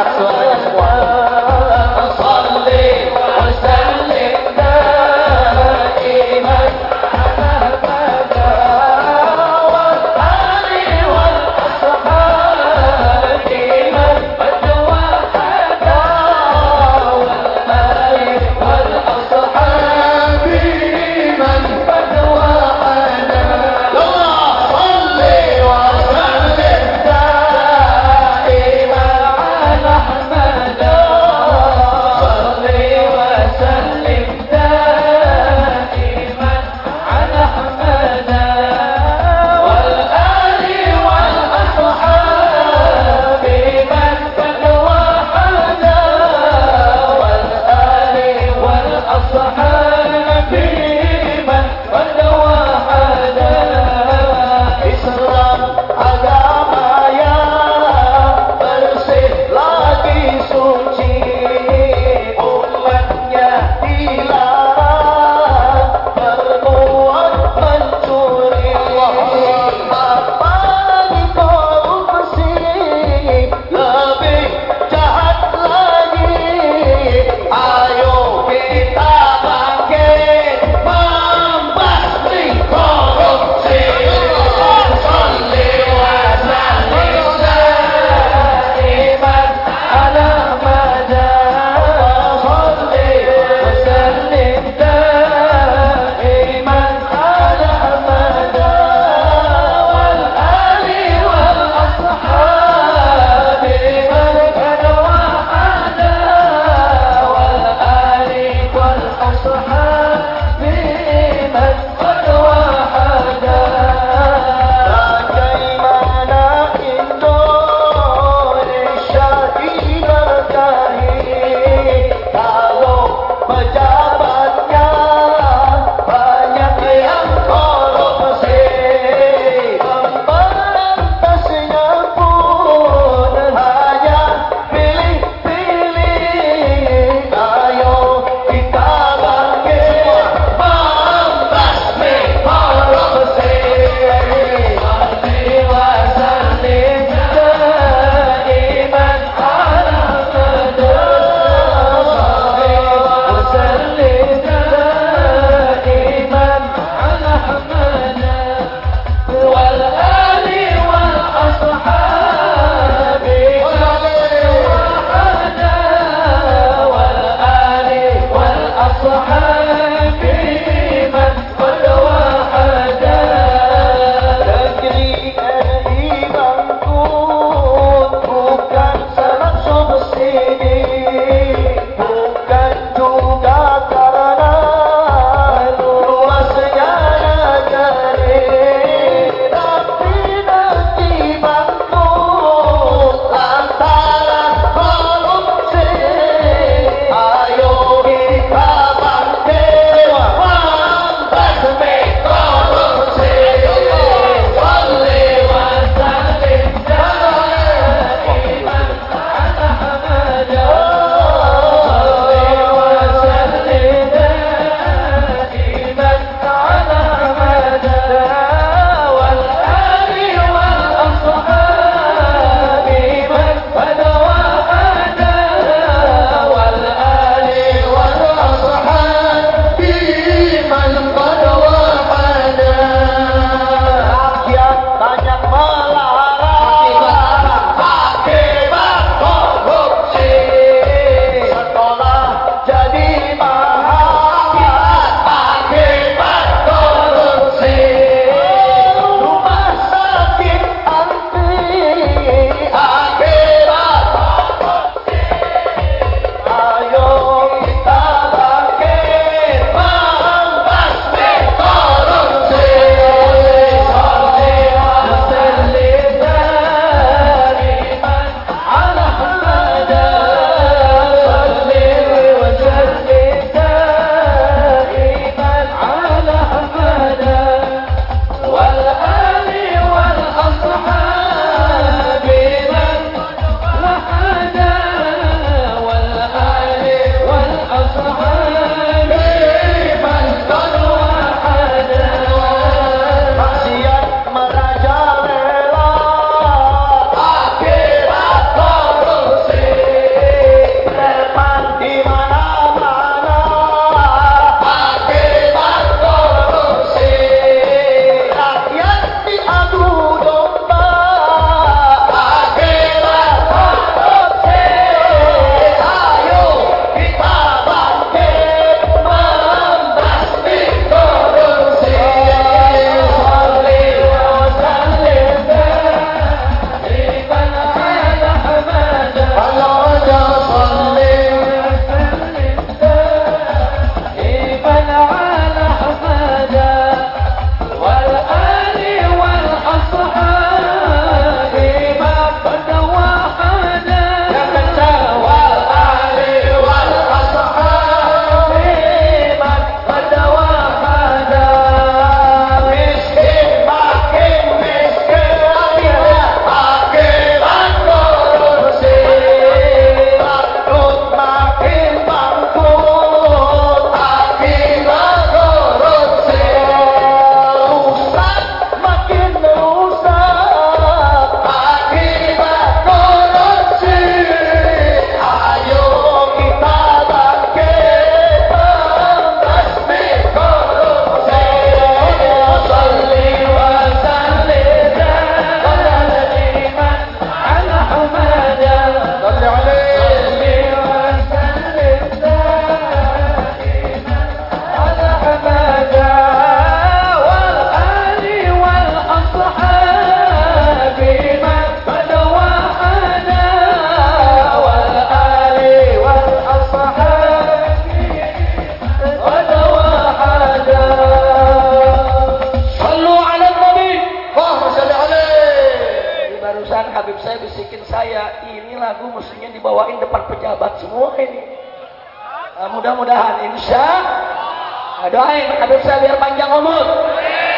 doain Habib saya biar panjang umur.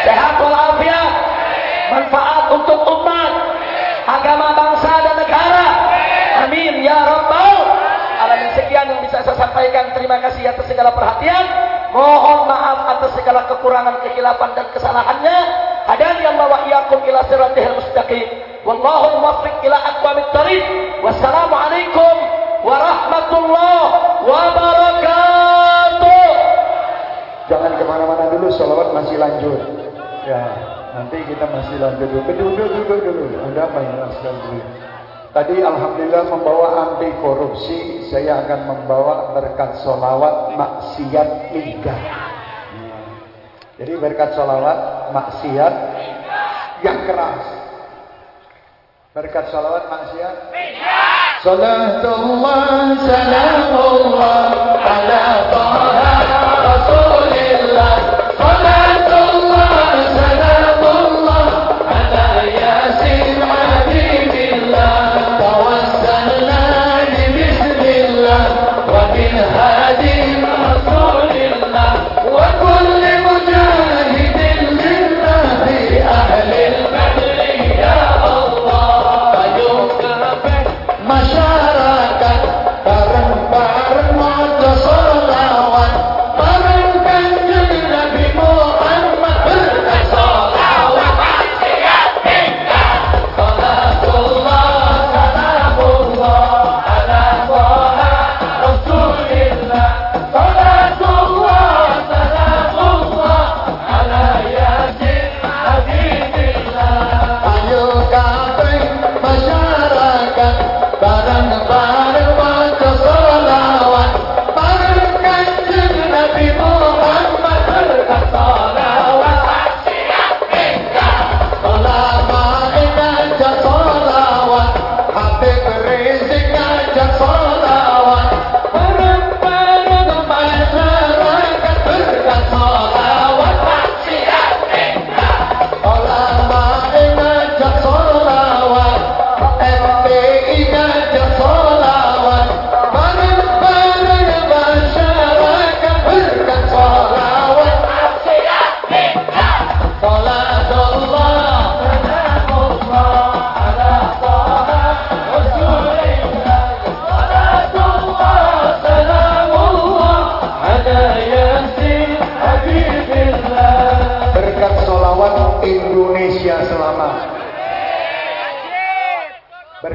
Sehat walafiat. Manfaat untuk umat. Agama bangsa dan negara. Amin ya rabbal alamin. Sekian yang bisa saya sampaikan. Terima kasih atas segala perhatian. Mohon maaf atas segala kekurangan, kehilapan dan kesalahannya. Hadani Allah wa iyyakum ila siratihil mustaqim. Wallahu muwaffiq ila aqwamit thariq. Wassalamualaikum warahmatullahi wabarakatuh. Jangan ke mana-mana dulu, sholawat masih lanjut. Ya, nanti kita masih lanjut dulu. Duduk, duduk dulu. Ada apa ya, sekali Tadi Alhamdulillah membawa anti korupsi, saya akan membawa berkat sholawat maksiat lidah. Jadi berkat sholawat maksiat yang keras. Berkat sholawat maksiat. Salatullah, salamullah, ala taha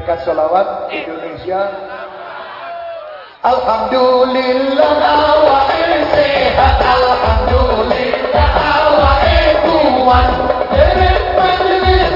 Berkat sholawat Indonesia. Alhamdulillah awake sehat. Alhamdulillah awake kuat. Derek majelis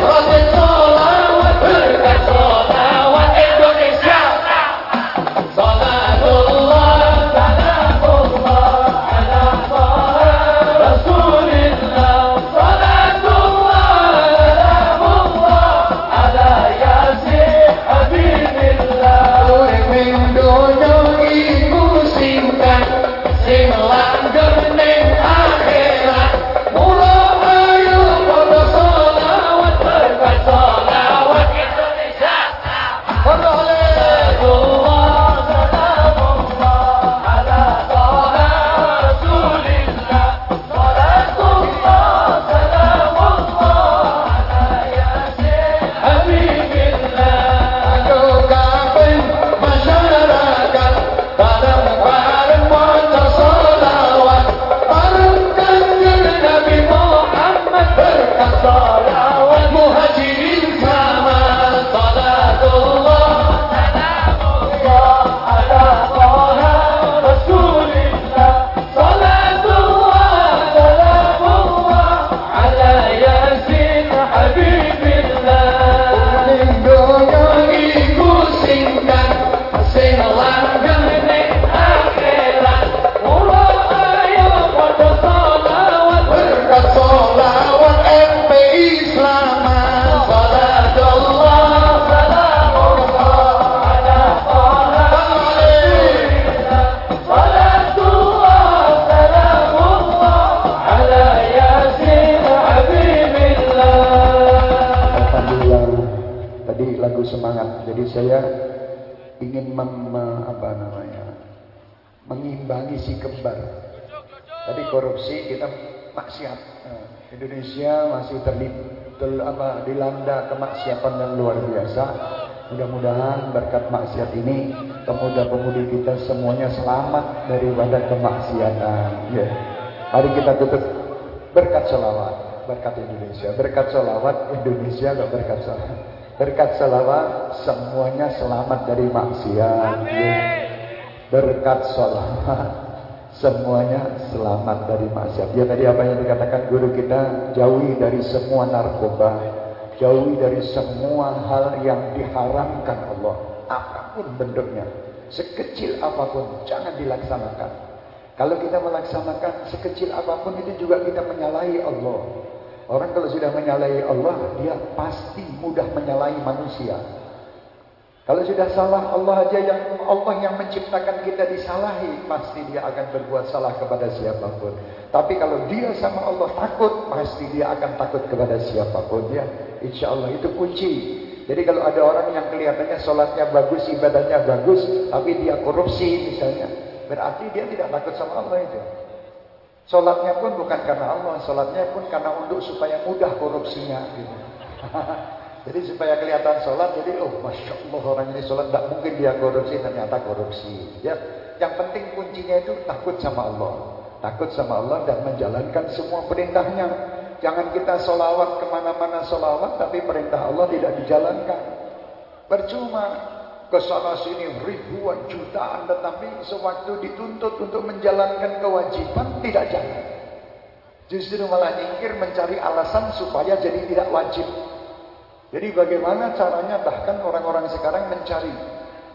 maksiat ini pemuda-pemudi kita semuanya selamat daripada kemaksiatan. Ya. Mari kita tutup berkat selawat, berkat Indonesia, berkat selawat Indonesia enggak berkat selawat. Berkat selawat semuanya selamat dari maksiat. Ya. Berkat selawat semuanya selamat dari maksiat. Ya tadi apa yang dikatakan guru kita, jauhi dari semua narkoba, jauhi dari semua hal yang diharamkan Allah, apa pun bentuknya, sekecil apa pun jangan dilaksanakan. Kalau kita melaksanakan sekecil apa pun itu juga kita menyalahi Allah. Orang kalau sudah menyalahi Allah, dia pasti mudah menyalahi manusia. Kalau sudah salah Allah aja yang Allah yang menciptakan kita disalahi, pasti dia akan berbuat salah kepada siapa pun. Tapi kalau dia sama Allah takut, pasti dia akan takut kepada siapa pun ya. Insya Allah itu kunci. Jadi kalau ada orang yang kelihatannya sholatnya bagus, ibadahnya bagus, tapi dia korupsi misalnya, berarti dia tidak takut sama Allah itu. Sholatnya pun bukan karena Allah, sholatnya pun karena untuk supaya mudah korupsinya. Gitu. Jadi supaya kelihatan sholat, jadi oh masya Allah orang ini sholat tidak mungkin dia korupsi ternyata korupsi. Ya, yang penting kuncinya itu takut sama Allah, takut sama Allah dan menjalankan semua perintahnya. Jangan kita sholawat ke mana-mana sholawat, tapi perintah Allah tidak dijalankan. Percuma ke sana sini ribuan jutaan, tetapi sewaktu dituntut untuk menjalankan kewajiban tidak jalan. Justru malah nyingkir mencari alasan supaya jadi tidak wajib. Jadi bagaimana caranya bahkan orang-orang sekarang mencari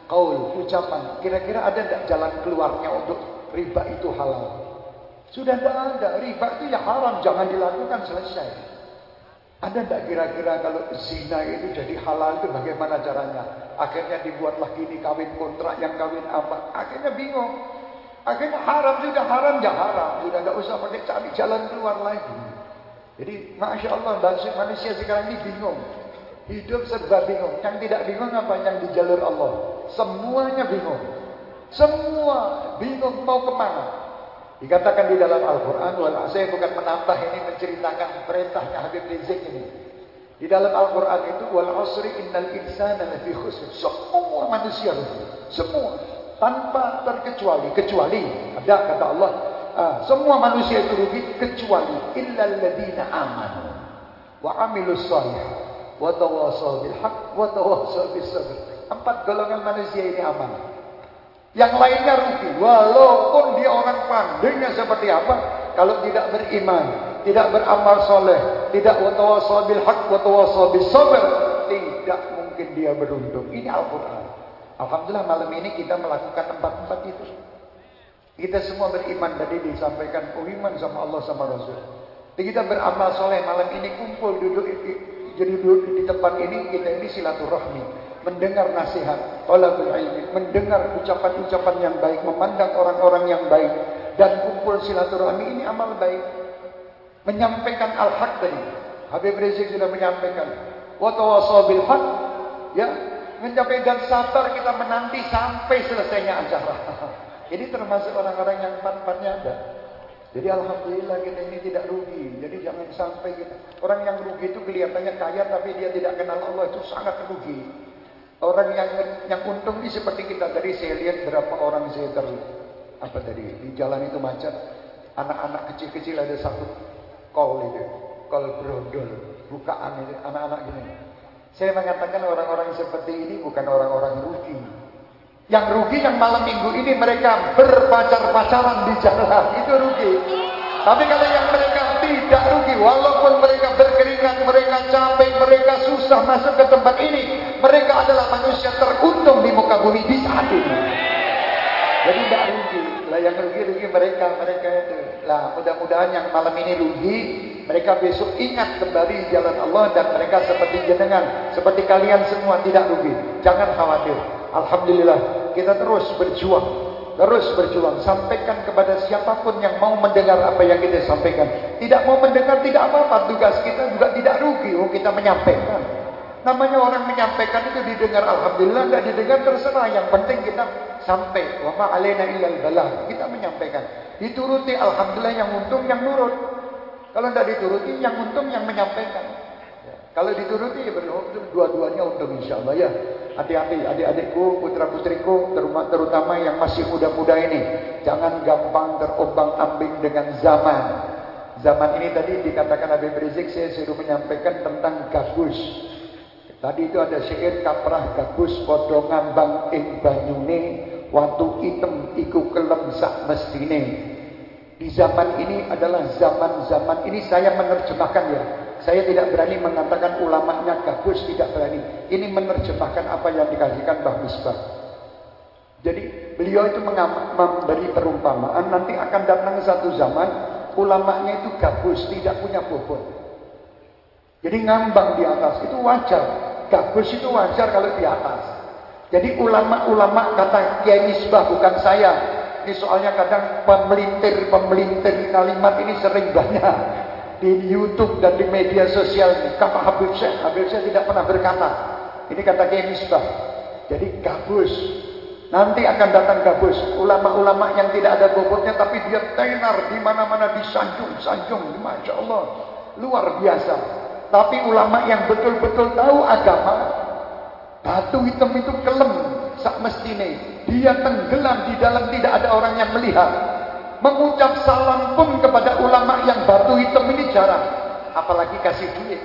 kaul, ucapan. Kira-kira ada tidak jalan keluarnya untuk riba itu halal? Sudah tidak ada. Riba itu ya haram, jangan dilakukan selesai. Ada tidak kira-kira kalau zina itu jadi halal itu bagaimana caranya? Akhirnya dibuatlah gini kawin kontrak yang kawin apa? Akhirnya bingung. Akhirnya haram sudah haram ya haram. Sudah tidak usah pakai cari jalan keluar lagi. Jadi masya Allah manusia sekarang ini bingung. Hidup serba bingung. Yang tidak bingung apa? Yang di jalur Allah. Semuanya bingung. Semua bingung mau ke mana. Dikatakan di dalam Al-Quran. Saya bukan menambah ini menceritakan perintahnya Habib Rizik ini. Di dalam Al-Quran itu. Wal asri innal insana lafi khusr. Semua manusia. Semua. Tanpa terkecuali. Kecuali. Ada kata Allah. Ah, semua manusia itu rugi. Kecuali. Illal ladina amanu. Wa amilus salih. Watawasau bil haq, watawasau bis sabr. Empat golongan manusia ini aman. Yang lainnya rugi, walaupun dia orang pandainya seperti apa, kalau tidak beriman, tidak beramal soleh, tidak watawasau bil haq, sabr, tidak mungkin dia beruntung. Ini Al-Quran. Alhamdulillah malam ini kita melakukan empat-empat itu. Kita semua beriman tadi disampaikan, iman sama Allah sama Rasul. Kita beramal soleh malam ini kumpul duduk jadi duduk di tempat ini kita ini silaturahmi, mendengar nasihat, mendengar ucapan-ucapan yang baik, memandang orang-orang yang baik dan kumpul silaturahmi ini amal baik. Menyampaikan al-haq tadi. Habib Rizik sudah menyampaikan wa bil haq ya, mencapai dan sabar kita menanti sampai selesainya acara. Jadi termasuk orang-orang yang empat-empatnya ada. Jadi alhamdulillah kita ini tidak rugi. Jadi jangan sampai kita orang yang rugi itu kelihatannya kaya tapi dia tidak kenal Allah itu sangat rugi. Orang yang yang untung ini seperti kita tadi saya lihat berapa orang saya ter apa tadi di jalan itu macet. Anak-anak kecil-kecil ada satu kol itu, kol brodol, bukaan itu anak-anak gini. Saya mengatakan orang-orang seperti ini bukan orang-orang rugi. Yang rugi yang malam minggu ini mereka berpacar-pacaran di jalan. Itu rugi. Tapi kalau yang mereka tidak rugi. Walaupun mereka berkeringat, mereka capek, mereka susah masuk ke tempat ini. Mereka adalah manusia teruntung di muka bumi di saat ini. Jadi tidak rugi. Lah yang rugi-rugi mereka, mereka itu. Lah mudah-mudahan yang malam ini rugi, mereka besok ingat kembali jalan Allah dan mereka seperti jenengan, seperti kalian semua tidak rugi. Jangan khawatir. Alhamdulillah kita terus berjuang terus berjuang sampaikan kepada siapa pun yang mau mendengar apa yang kita sampaikan tidak mau mendengar tidak apa-apa tugas kita juga tidak rugi oh kita menyampaikan Namanya orang menyampaikan itu didengar alhamdulillah, tidak didengar terserah. Yang penting kita sampai. Wa ma alaina illal. Kita menyampaikan. Dituruti alhamdulillah yang untung yang nurut. Kalau tidak dituruti yang untung yang menyampaikan. Kalau dituruti ya dua-duanya untung insya Allah ya. Hati-hati adik-adikku, putra-putriku, terutama yang masih muda-muda ini. Jangan gampang terombang-ambing dengan zaman. Zaman ini tadi dikatakan Habib Rizik saya suruh menyampaikan tentang gabus. Tadi itu ada syair kaprah gabus podo ngambang ing banyune watu item iku kelem sak mestine. Di zaman ini adalah zaman-zaman ini saya menerjemahkan ya. Saya tidak berani mengatakan ulamanya gabus, tidak berani. Ini menerjemahkan apa yang dikasihkan Mbah Misbah. Jadi beliau itu memberi perumpamaan nanti akan datang satu zaman ulamanya itu gabus, tidak punya bobot. Jadi ngambang di atas itu wajar. Gabus itu wajar kalau di atas. Jadi ulama-ulama kata Kiai Misbah bukan saya. Ini soalnya kadang pemelintir-pemelintir kalimat ini sering banyak di YouTube dan di media sosial. Kata Habib Syekh, Habib Syekh tidak pernah berkata. Ini kata Kiai. Jadi gabus. Nanti akan datang gabus. Ulama-ulama yang tidak ada bobotnya tapi dia tenar di mana-mana disanjung-sanjung. Masya Allah. Luar biasa. Tapi ulama yang betul-betul tahu agama. Batu hitam itu kelem. Sak mestine. Dia tenggelam di dalam tidak ada orang yang melihat. Mengucap salam pun kepada ulama yang batu hitam ini jarang. Apalagi kasih duit.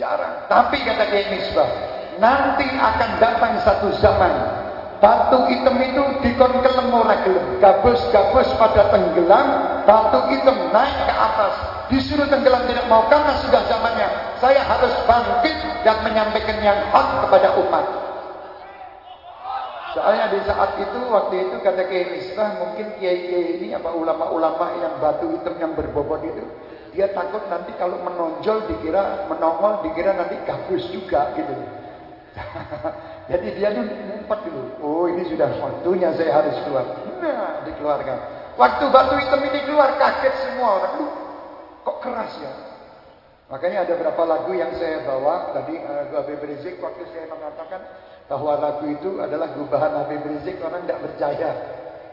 Jarang. Tapi kata Kiai Misbah, nanti akan datang satu zaman. Batu hitam itu dikon kelem ora. Gabus-gabus pada tenggelam, batu hitam naik ke atas. Disuruh tenggelam tidak mau karena sudah zamannya. Saya harus bangkit dan menyampaikan yang hak kepada umat. Soalnya di saat itu waktu itu kata Kiai Misbah mungkin kiai-kiai ini apa ulama-ulama yang batu hitam yang berbobot itu dia takut nanti kalau menonjol dikira menongol dikira nanti gabus juga gitu. Jadi dia tuh ngumpet dulu. Oh ini sudah waktunya saya harus keluar. Nah dikeluarkan. Waktu batu hitam ini keluar kaget semua orang. Duh, kok keras ya? Makanya ada berapa lagu yang saya bawa tadi uh, Habib Rizik waktu saya mengatakan bahwa lagu itu adalah gubahan Habib Rizik orang tidak percaya.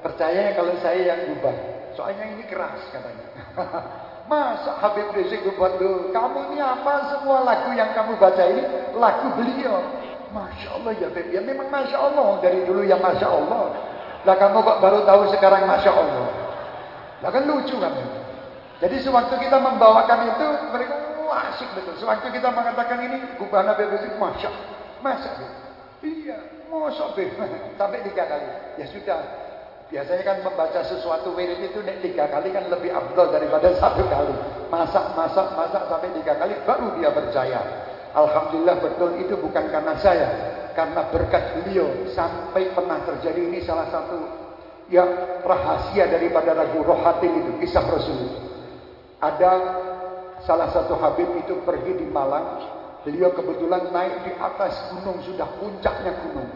Percaya kalau saya yang gubah. Soalnya ini keras katanya. Masa Habib Rizik buat dulu? Kamu ini apa semua lagu yang kamu baca ini lagu beliau. Masya Allah ya Habib. Ya memang Masya Allah. Dari dulu ya Masya Allah. Lah kamu kok baru tahu sekarang Masya Allah. Lah kan lucu kan. Jadi sewaktu kita membawakan itu mereka wah asik betul. Sewaktu kita mengatakan ini gubahan Habib Rizik Masya Masya Allah. Iya, mosok be. Sampai tiga kali. Ya sudah. Biasanya kan membaca sesuatu wirid itu tiga kali kan lebih abdul daripada satu kali. Masak, masak, masak sampai tiga kali baru dia percaya. Alhamdulillah betul itu bukan karena saya. Karena berkat beliau sampai pernah terjadi ini salah satu yang rahasia daripada ragu rohatil itu. Kisah Rasul. Ada salah satu Habib itu pergi di Malang Beliau kebetulan naik di atas gunung, sudah puncaknya gunung.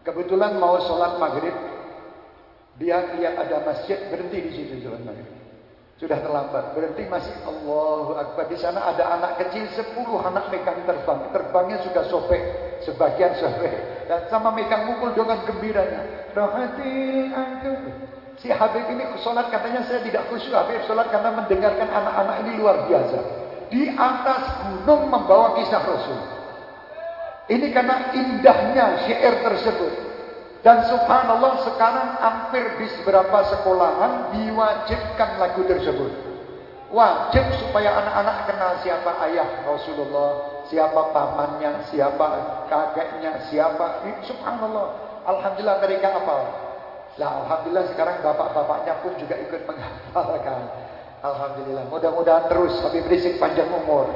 Kebetulan mau sholat maghrib, dia lihat ada masjid, berhenti di situ sholat maghrib. Sudah terlambat, berhenti masih Allahu Akbar. Di sana ada anak kecil, sepuluh anak megang terbang. Terbangnya sudah sobek, sebagian sobek. Dan sama megang mukul dengan gembiranya. Rohatil angkat. Si Habib ini sholat katanya saya tidak khusyuk. Habib sholat karena mendengarkan anak-anak ini luar biasa di atas gunung membawa kisah Rasul. Ini karena indahnya syair tersebut. Dan subhanallah sekarang hampir di beberapa sekolahan diwajibkan lagu tersebut. Wajib supaya anak-anak kenal siapa ayah Rasulullah, siapa pamannya, siapa kakeknya, siapa. Subhanallah. Alhamdulillah mereka apa? Lah alhamdulillah sekarang bapak-bapaknya pun juga ikut menghafalkan. Alhamdulillah. Mudah-mudahan terus Habib Rizik panjang umur,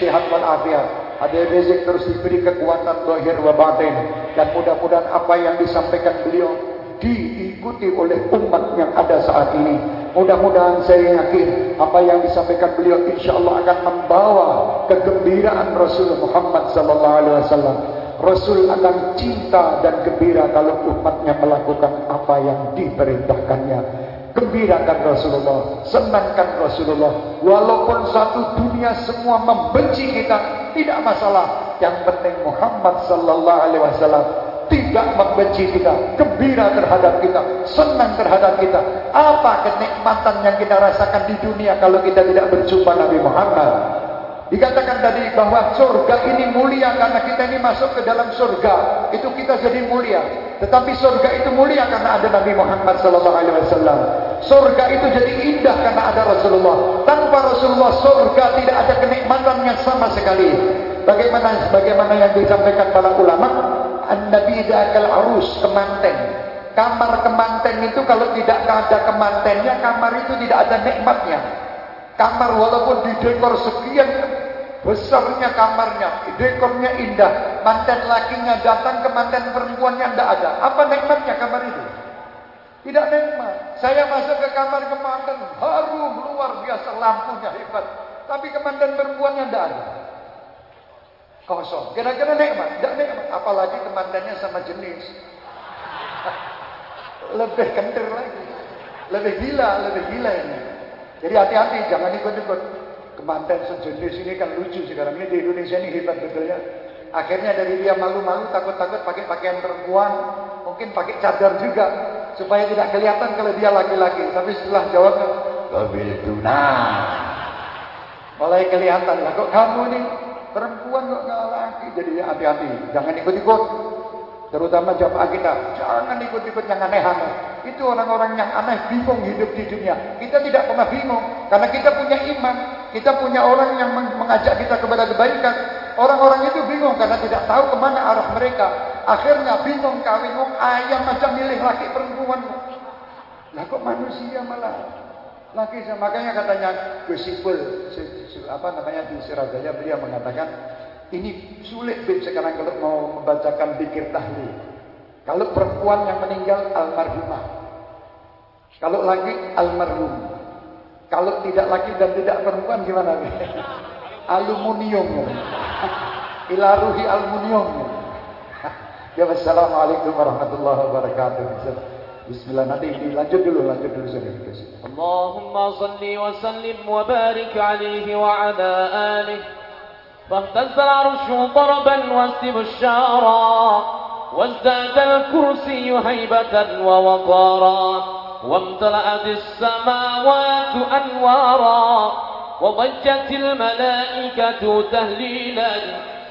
sehat walafiat. Habib Rizik terus diberi kekuatan zahir wa batin dan mudah-mudahan apa yang disampaikan beliau diikuti oleh umat yang ada saat ini. Mudah-mudahan saya yakin apa yang disampaikan beliau insya Allah akan membawa kegembiraan Rasul Muhammad wasallam. Rasul akan cinta dan gembira kalau umatnya melakukan apa yang diperintahkannya. Gembirakan Rasulullah, senangkan Rasulullah. Walaupun satu dunia semua membenci kita, tidak masalah. Yang penting Muhammad sallallahu alaihi wasallam tidak membenci kita, gembira terhadap kita, senang terhadap kita. Apa kenikmatan yang kita rasakan di dunia kalau kita tidak berjumpa Nabi Muhammad? Dikatakan tadi bahwa surga ini mulia karena kita ini masuk ke dalam surga. Itu kita jadi mulia. Tetapi surga itu mulia karena ada Nabi Muhammad sallallahu alaihi wasallam. Surga itu jadi indah karena ada Rasulullah. Tanpa Rasulullah surga tidak ada kenikmatan yang sama sekali. Bagaimana bagaimana yang disampaikan para ulama? An-Nabi dakal arus kemanten. Kamar kemanten itu kalau tidak ada kemantennya, kamar itu tidak ada nikmatnya. Kamar walaupun didekor sekian besarnya kamarnya, dekornya indah, manten lakinya datang ke manten perempuannya tidak ada. Apa nikmatnya kamar itu? Tidak nikmat. Saya masuk ke kamar kemanten, harum luar biasa lampunya hebat. Tapi kemanten perempuannya tidak ada. Kosong. Kira-kira nikmat? Tidak nikmat. Apalagi kemantennya sama jenis. Lebih kentir lagi. Lebih gila, lebih gila ini. Jadi hati-hati, jangan ikut-ikut. Kemanten sejenis ini kan lucu sekarang ini di Indonesia ini hebat betulnya. Akhirnya dari dia malu-malu, takut-takut pakai pakaian perempuan, mungkin pakai cadar juga, supaya tidak kelihatan kalau dia laki-laki. Tapi setelah jawabnya, kabil nah, mulai kelihatan lah. Kok kamu nih perempuan kok nggak laki? Jadi hati-hati, jangan ikut-ikut. Terutama jamaah kita, jangan ikut-ikut yang aneh-aneh. Itu orang-orang yang aneh bingung hidup di dunia. Kita tidak pernah bingung karena kita punya iman. Kita punya orang yang mengajak kita kepada kebaikan. Orang-orang itu bingung karena tidak tahu ke mana arah mereka. Akhirnya bingung kawin ayam macam milih laki perempuan. Lah kok manusia malah laki makanya katanya Gus apa namanya di Surabaya beliau mengatakan ini sulit Bib sekarang kalau mau membacakan pikir tahlil. Kalau perempuan yang meninggal almarhumah. Kalau laki almarhum. Kalau tidak laki dan tidak perempuan gimana Bib? Aluminium. Ilaruhi aluminium. Ya wassalamualaikum warahmatullahi wabarakatuh. Bismillah nanti lanjut dulu lanjut dulu saja. Allahumma salli wa sallim wa barik alaihi wa ala alihi فاهتز العرش ضربا واستبشارا وازداد الكرسي هيبة ووقارا وامتلأت السماوات أنوارا وضجت الملائكة تهليلا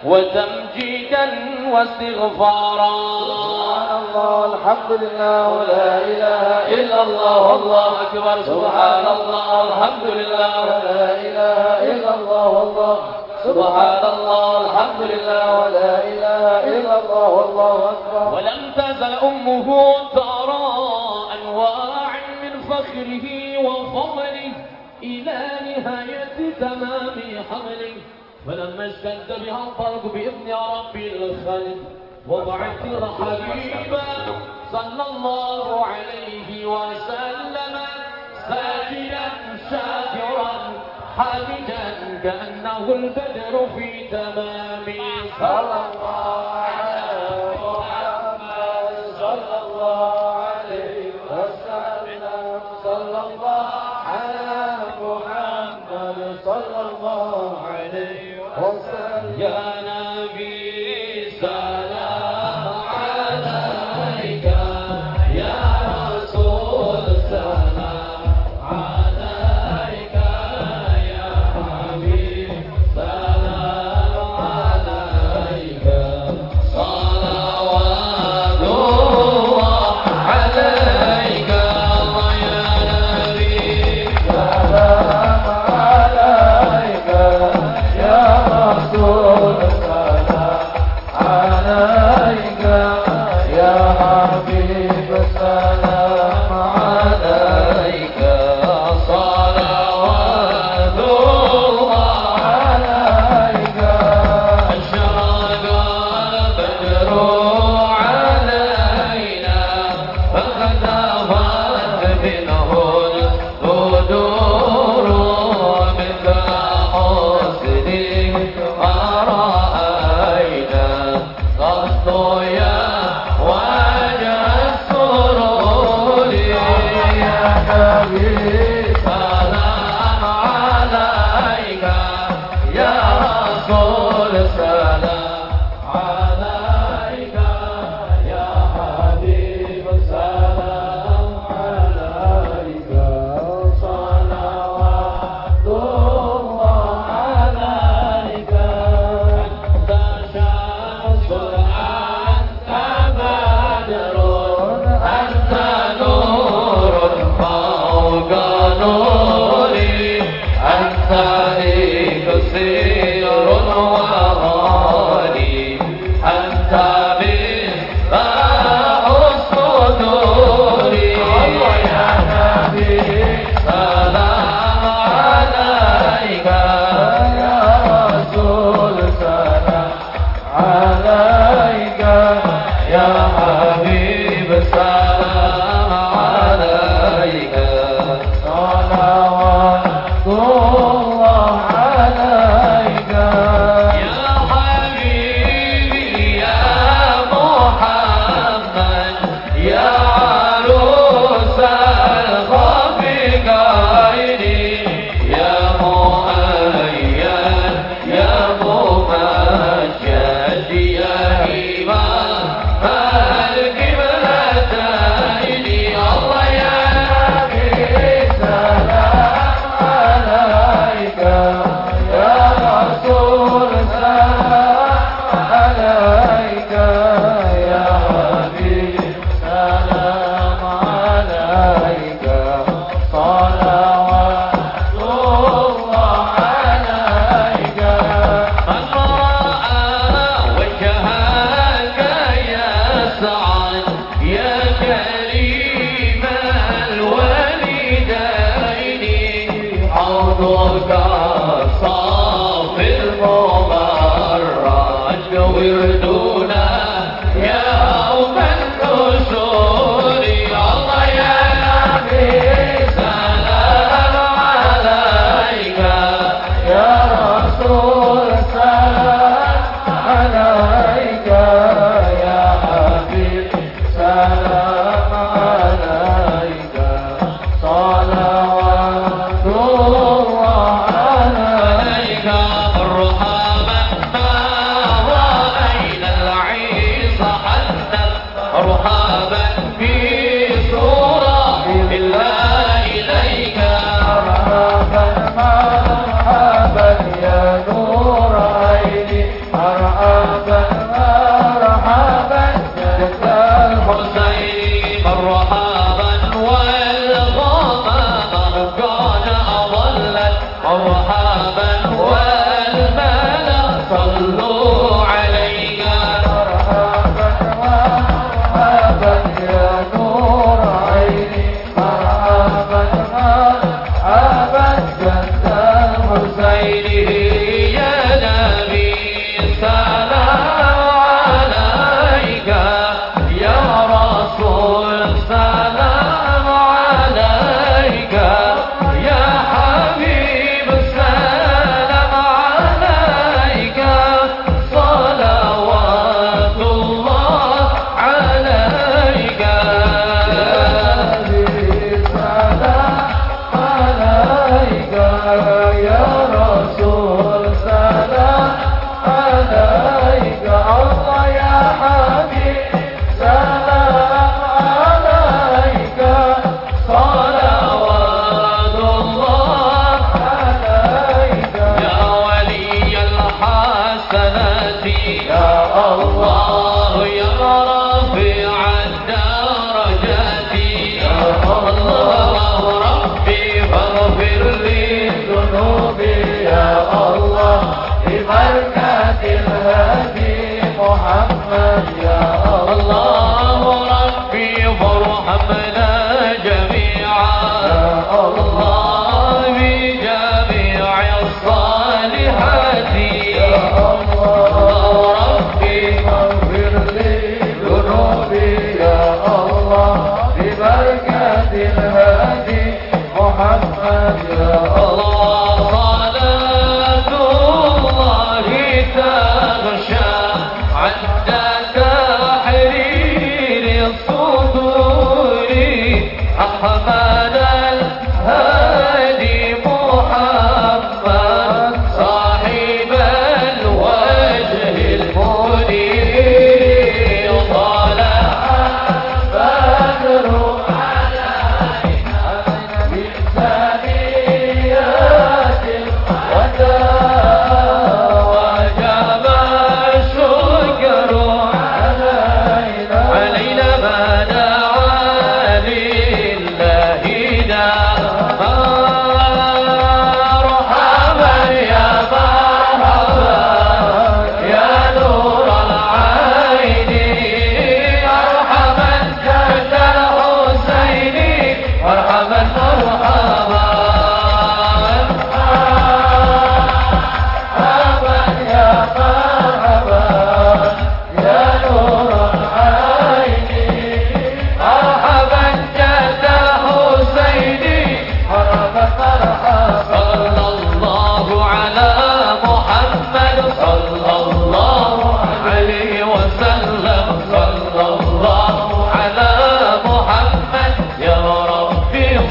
وتمجيدا واستغفارا. سبحان الله الحمد لله ولا إله إلا الله. والله أكبر سبحان الله الحمد لله. ولا إله إلا الله والله سبحان الله الحمد لله ولا إله إلا الله والله أكبر. ولم تزل أمه ترى أنواع من فخره وفضله إلى نهاية تمام حمله. فلما اشتد بها الطرق بإذن رب الخلق وضعت الحبيب صلى الله عليه وسلم ساجدا شاكرا حامدا. كأنه البدر في تمام. صلى الله. على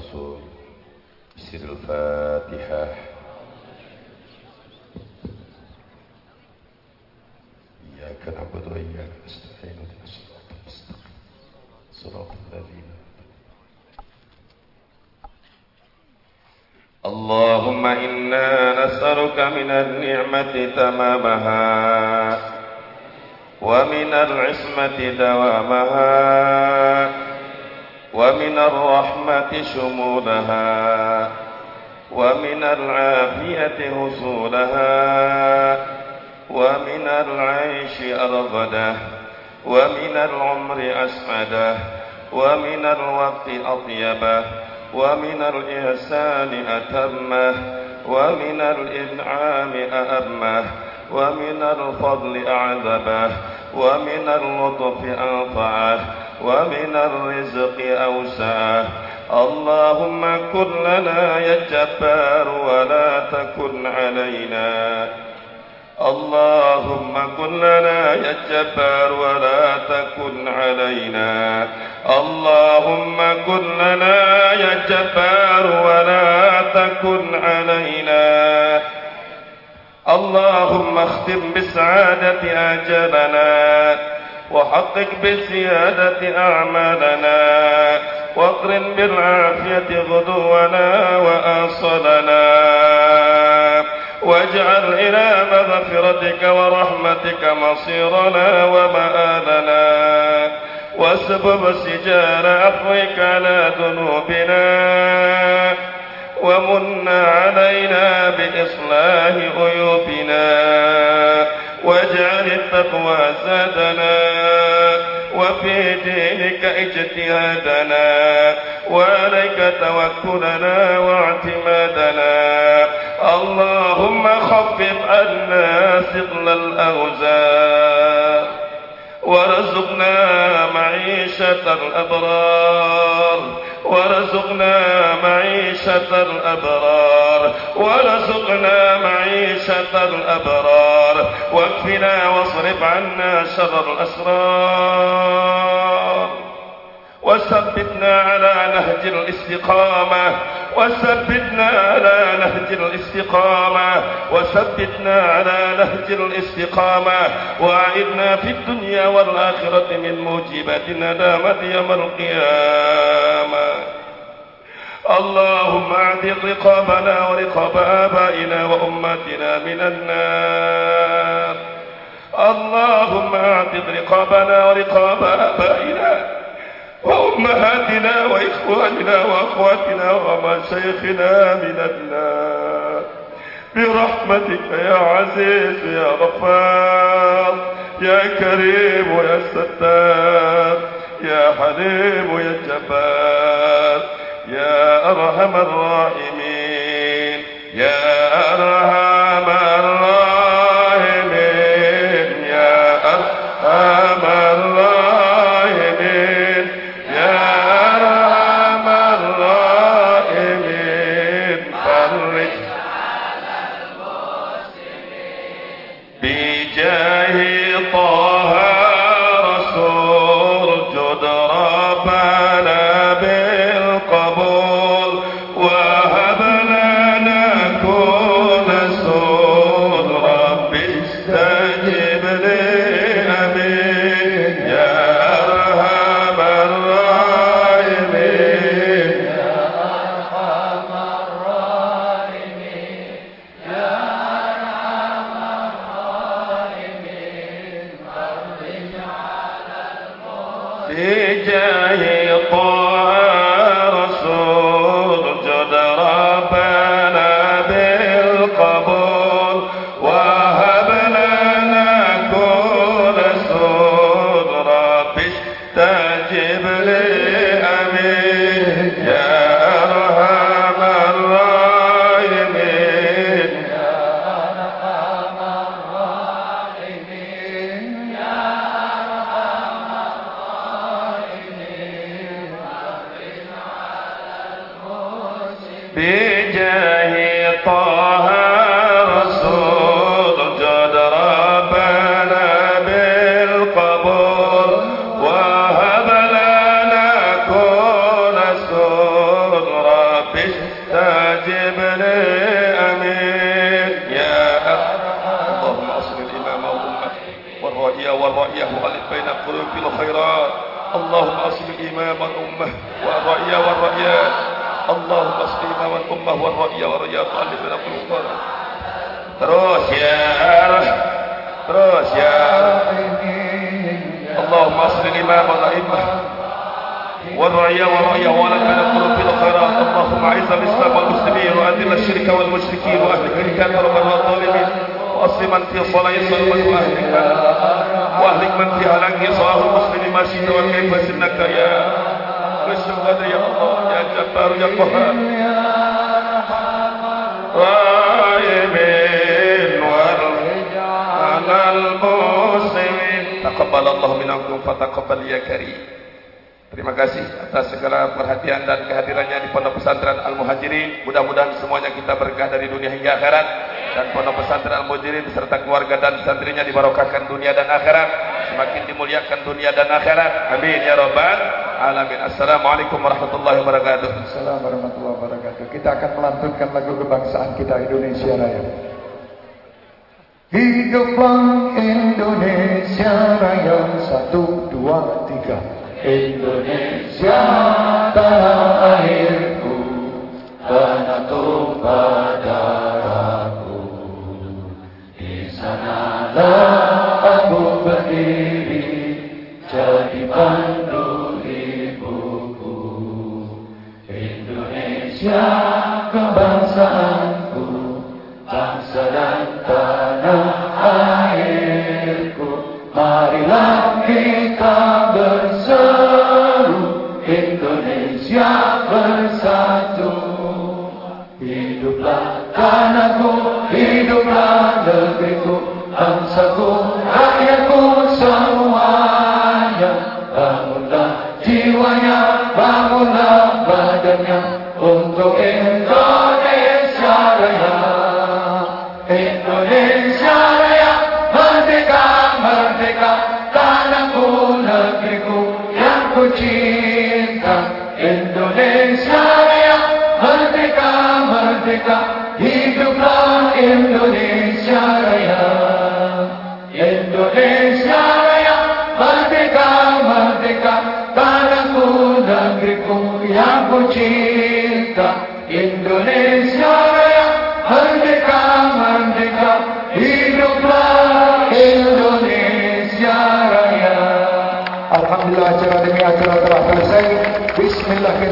لنا كل سوء بسر الفاتحة إياك نعبد وإياك نستعين اهدنا الصراط المستقيم صراط الذين اللهم إنا نسألك من النعمة تمامها ومن العصمة دوامها ومن الرحمة شمولها ومن العافية حصولها ومن العيش أرغده ومن العمر أسعده ومن الوقت أطيبه ومن الإحسان أتمه ومن الإنعام أأمه ومن الفضل أعذبه ومن اللطف أنفعه. ومن الرزق أوسعه اللهم كن لنا يا جبار ولا تكن علينا. اللهم كن لنا يا جبار ولا تكن علينا. اللهم كن لنا يا جبار ولا تكن علينا. اللهم اختم بالسعادة آجالنا وحقق بالسيادة أعمالنا وأقرن بالعافية غدونا وآصلنا واجعل إلى مغفرتك ورحمتك مصيرنا ومآلنا واسبب سجال عفوك على ذنوبنا ومن علينا بإصلاح عيوبنا. واجعل التقوى زادنا وفي دينك اجتهادنا وعليك توكلنا واعتمادنا. اللهم خفف عنا ثقل الأوزار ورزقنا معيشة الأبرار ورزقنا معيشة الأبرار. ورزقنا معيشة الأبرار واكفنا واصرف عنا شر الأسرار وثبتنا على نهج الاستقامة وثبتنا على نهج الاستقامة وثبتنا على نهج الاستقامة وأعدنا في الدنيا والآخرة من موجبات ندامة يوم القيامة. اللهم اعتق رقابنا ورقاب آبائنا وأمتنا من النار. اللهم اعتق رقابنا ورقاب آبائنا وأمهاتنا وإخواننا وأخواتنا ومشايخنا من النار. برحمتك يا عزيز يا غفار يا كريم يا ستار يا حليم يا جبار. يا أرحم الراحمين يا أرحم dan santrinya diberokahkan dunia dan akhirat. Semakin dimuliakan dunia dan akhirat. Amin ya rabbal alamin. Assalamualaikum warahmatullahi wabarakatuh. Assalamualaikum warahmatullahi wabarakatuh. Kita akan melantunkan lagu kebangsaan kita Indonesia raya.